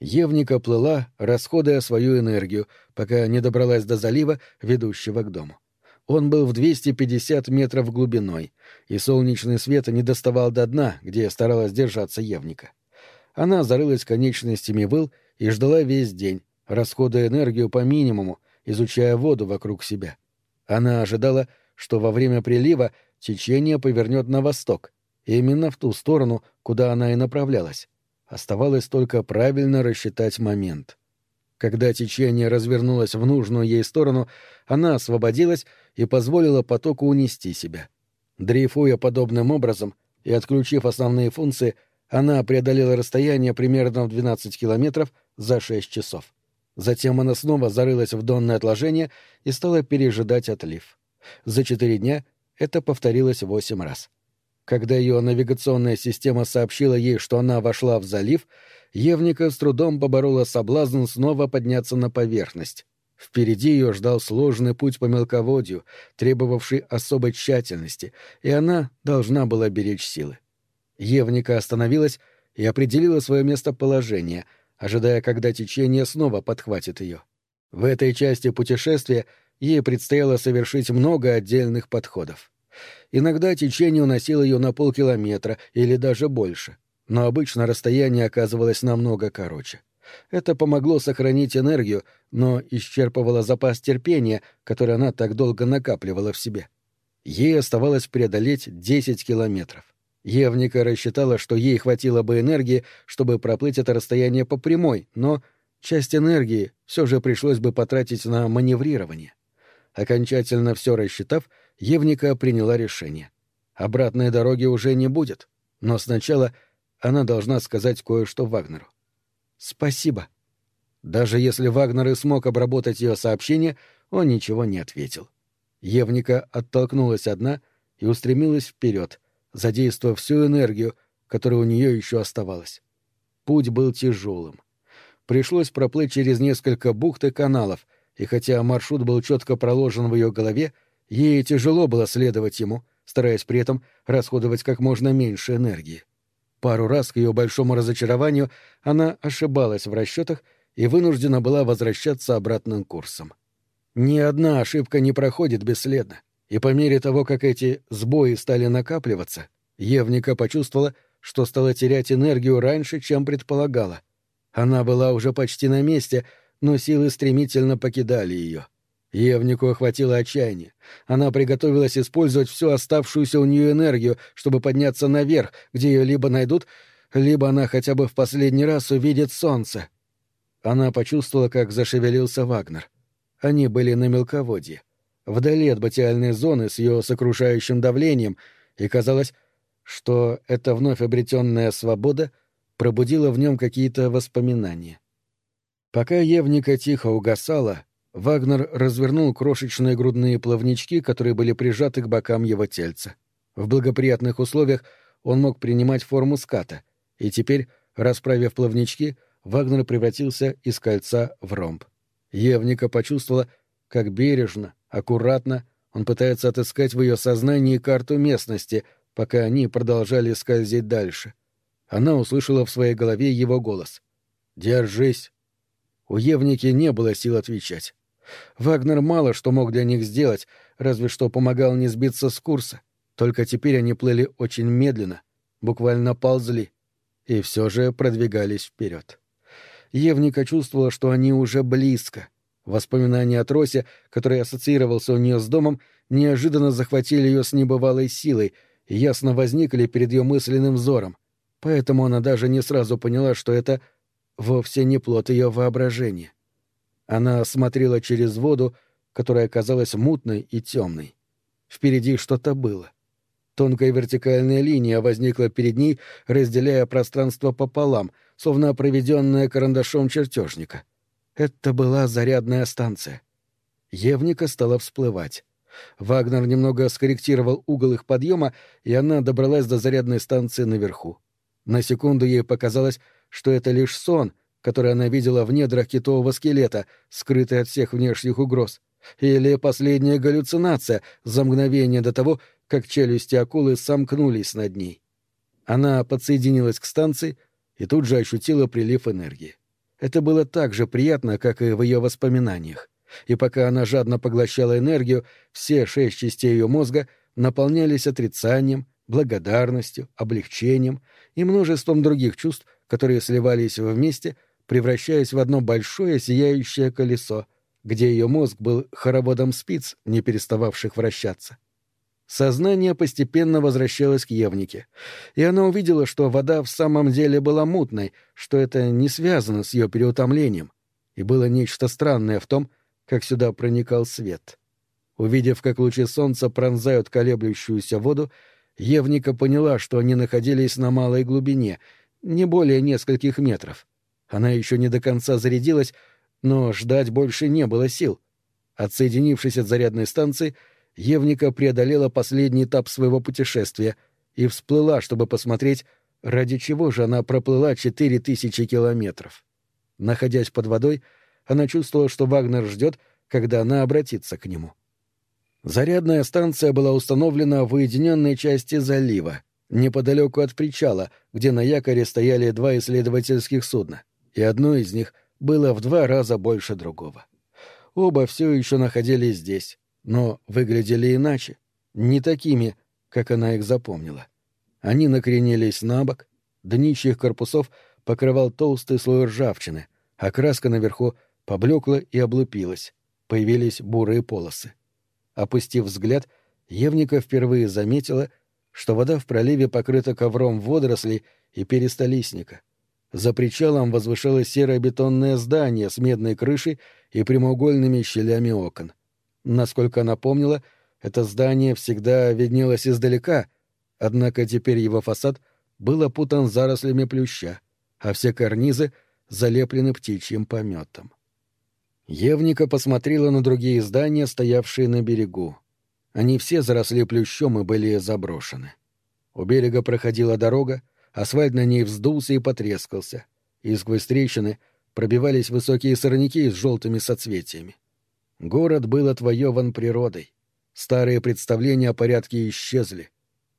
Евника плыла, расходуя свою энергию, пока не добралась до залива, ведущего к дому. Он был в 250 метров глубиной, и солнечный свет не доставал до дна, где старалась держаться Евника. Она зарылась конечностями выл и ждала весь день, расходуя энергию по минимуму, изучая воду вокруг себя. Она ожидала, что во время прилива течение повернет на восток, именно в ту сторону, куда она и направлялась. Оставалось только правильно рассчитать момент. Когда течение развернулось в нужную ей сторону, она освободилась и позволила потоку унести себя. Дрейфуя подобным образом и отключив основные функции, она преодолела расстояние примерно в 12 километров за 6 часов. Затем она снова зарылась в донное отложение и стала пережидать отлив. За четыре дня это повторилось восемь раз. Когда ее навигационная система сообщила ей, что она вошла в залив, Евника с трудом поборола соблазн снова подняться на поверхность. Впереди ее ждал сложный путь по мелководью, требовавший особой тщательности, и она должна была беречь силы. Евника остановилась и определила свое местоположение, ожидая, когда течение снова подхватит ее. В этой части путешествия ей предстояло совершить много отдельных подходов. Иногда течение уносило ее на полкилометра или даже больше, но обычно расстояние оказывалось намного короче. Это помогло сохранить энергию, но исчерпывало запас терпения, который она так долго накапливала в себе. Ей оставалось преодолеть 10 километров. Евника рассчитала, что ей хватило бы энергии, чтобы проплыть это расстояние по прямой, но часть энергии все же пришлось бы потратить на маневрирование. Окончательно все рассчитав, Евника приняла решение. Обратной дороги уже не будет, но сначала она должна сказать кое-что Вагнеру. «Спасибо». Даже если Вагнер и смог обработать ее сообщение, он ничего не ответил. Евника оттолкнулась одна и устремилась вперед, задействуя всю энергию, которая у нее еще оставалась. Путь был тяжелым. Пришлось проплыть через несколько бухт и каналов, и хотя маршрут был четко проложен в ее голове, Ей тяжело было следовать ему, стараясь при этом расходовать как можно меньше энергии. Пару раз, к ее большому разочарованию, она ошибалась в расчетах и вынуждена была возвращаться обратным курсом. Ни одна ошибка не проходит бесследно, и по мере того, как эти сбои стали накапливаться, Евника почувствовала, что стала терять энергию раньше, чем предполагала. Она была уже почти на месте, но силы стремительно покидали ее. — Евнику охватило отчаяние. Она приготовилась использовать всю оставшуюся у нее энергию, чтобы подняться наверх, где ее либо найдут, либо она хотя бы в последний раз увидит солнце. Она почувствовала, как зашевелился Вагнер. Они были на мелководье, вдали от батиальной зоны с ее сокрушающим давлением, и казалось, что эта вновь обретенная свобода пробудила в нем какие-то воспоминания. Пока Евника тихо угасала, Вагнер развернул крошечные грудные плавнички, которые были прижаты к бокам его тельца. В благоприятных условиях он мог принимать форму ската, и теперь, расправив плавнички, Вагнер превратился из кольца в ромб. Евника почувствовала, как бережно, аккуратно он пытается отыскать в ее сознании карту местности, пока они продолжали скользить дальше. Она услышала в своей голове его голос. «Держись!» У Евники не было сил отвечать. Вагнер мало что мог для них сделать, разве что помогал не сбиться с курса. Только теперь они плыли очень медленно, буквально ползли, и все же продвигались вперед. Евника чувствовала, что они уже близко. Воспоминания о тросе, который ассоциировался у нее с домом, неожиданно захватили ее с небывалой силой и ясно возникли перед ее мысленным взором. Поэтому она даже не сразу поняла, что это вовсе не плод ее воображения. Она смотрела через воду, которая казалась мутной и темной. Впереди что-то было. Тонкая вертикальная линия возникла перед ней, разделяя пространство пополам, словно проведенная карандашом чертежника. Это была зарядная станция. Евника стала всплывать. Вагнер немного скорректировал угол их подъема, и она добралась до зарядной станции наверху. На секунду ей показалось, что это лишь сон — который она видела в недрах китового скелета, скрытый от всех внешних угроз, или последняя галлюцинация за мгновение до того, как челюсти акулы сомкнулись над ней. Она подсоединилась к станции и тут же ощутила прилив энергии. Это было так же приятно, как и в ее воспоминаниях. И пока она жадно поглощала энергию, все шесть частей ее мозга наполнялись отрицанием, благодарностью, облегчением и множеством других чувств, которые сливались вместе, превращаясь в одно большое сияющее колесо, где ее мозг был хороводом спиц, не перестававших вращаться. Сознание постепенно возвращалось к Евнике, и она увидела, что вода в самом деле была мутной, что это не связано с ее переутомлением, и было нечто странное в том, как сюда проникал свет. Увидев, как лучи солнца пронзают колеблющуюся воду, Евника поняла, что они находились на малой глубине, не более нескольких метров. Она еще не до конца зарядилась, но ждать больше не было сил. Отсоединившись от зарядной станции, Евника преодолела последний этап своего путешествия и всплыла, чтобы посмотреть, ради чего же она проплыла четыре тысячи километров. Находясь под водой, она чувствовала, что Вагнер ждет, когда она обратится к нему. — Зарядная станция была установлена в уединенной части залива, неподалеку от причала, где на якоре стояли два исследовательских судна, и одно из них было в два раза больше другого. Оба все еще находились здесь, но выглядели иначе, не такими, как она их запомнила. Они накренились на бок, днище их корпусов покрывал толстый слой ржавчины, а краска наверху поблекла и облупилась, появились бурые полосы. Опустив взгляд, Евника впервые заметила, что вода в проливе покрыта ковром водорослей и перистолистника. За причалом возвышалось серое бетонное здание с медной крышей и прямоугольными щелями окон. Насколько она помнила, это здание всегда виднелось издалека, однако теперь его фасад был опутан зарослями плюща, а все карнизы залеплены птичьим пометом. Евника посмотрела на другие здания, стоявшие на берегу. Они все заросли плющом и были заброшены. У берега проходила дорога, асфальт на ней вздулся и потрескался, и сквозь трещины пробивались высокие сорняки с желтыми соцветиями. Город был отвоеван природой. Старые представления о порядке исчезли,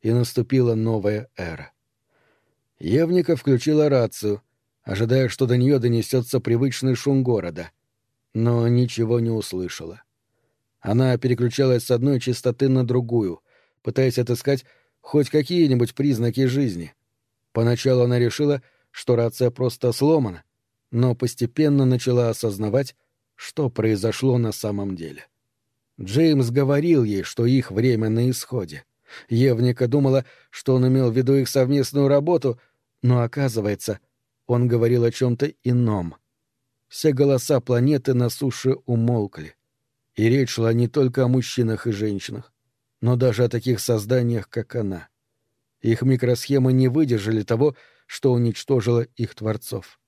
и наступила новая эра. Евника включила рацию, ожидая, что до нее донесется привычный шум города — но ничего не услышала. Она переключалась с одной частоты на другую, пытаясь отыскать хоть какие-нибудь признаки жизни. Поначалу она решила, что рация просто сломана, но постепенно начала осознавать, что произошло на самом деле. Джеймс говорил ей, что их время на исходе. Евника думала, что он имел в виду их совместную работу, но, оказывается, он говорил о чем-то ином — все голоса планеты на суше умолкли. И речь шла не только о мужчинах и женщинах, но даже о таких созданиях, как она. Их микросхемы не выдержали того, что уничтожило их творцов.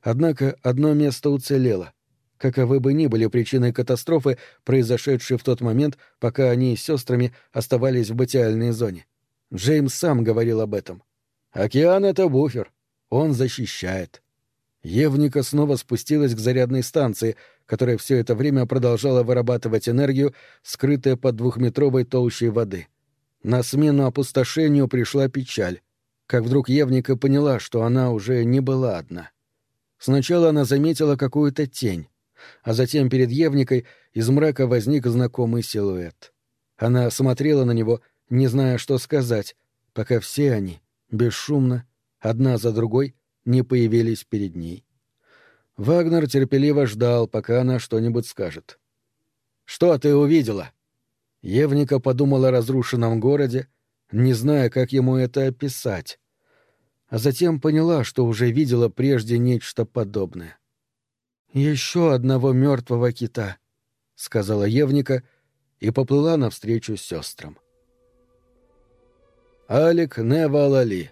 Однако одно место уцелело, каковы бы ни были причиной катастрофы, произошедшей в тот момент, пока они с сестрами оставались в батиальной зоне. Джеймс сам говорил об этом. «Океан — это буфер. Он защищает». Евника снова спустилась к зарядной станции, которая все это время продолжала вырабатывать энергию, скрытая под двухметровой толщей воды. На смену опустошению пришла печаль, как вдруг Евника поняла, что она уже не была одна. Сначала она заметила какую-то тень, а затем перед Евникой из мрака возник знакомый силуэт. Она смотрела на него, не зная, что сказать, пока все они, бесшумно, одна за другой, не появились перед ней. Вагнер терпеливо ждал, пока она что-нибудь скажет. «Что ты увидела?» Евника подумала о разрушенном городе, не зная, как ему это описать. А затем поняла, что уже видела прежде нечто подобное. «Еще одного мертвого кита», — сказала Евника и поплыла навстречу сестрам. Алик Невалали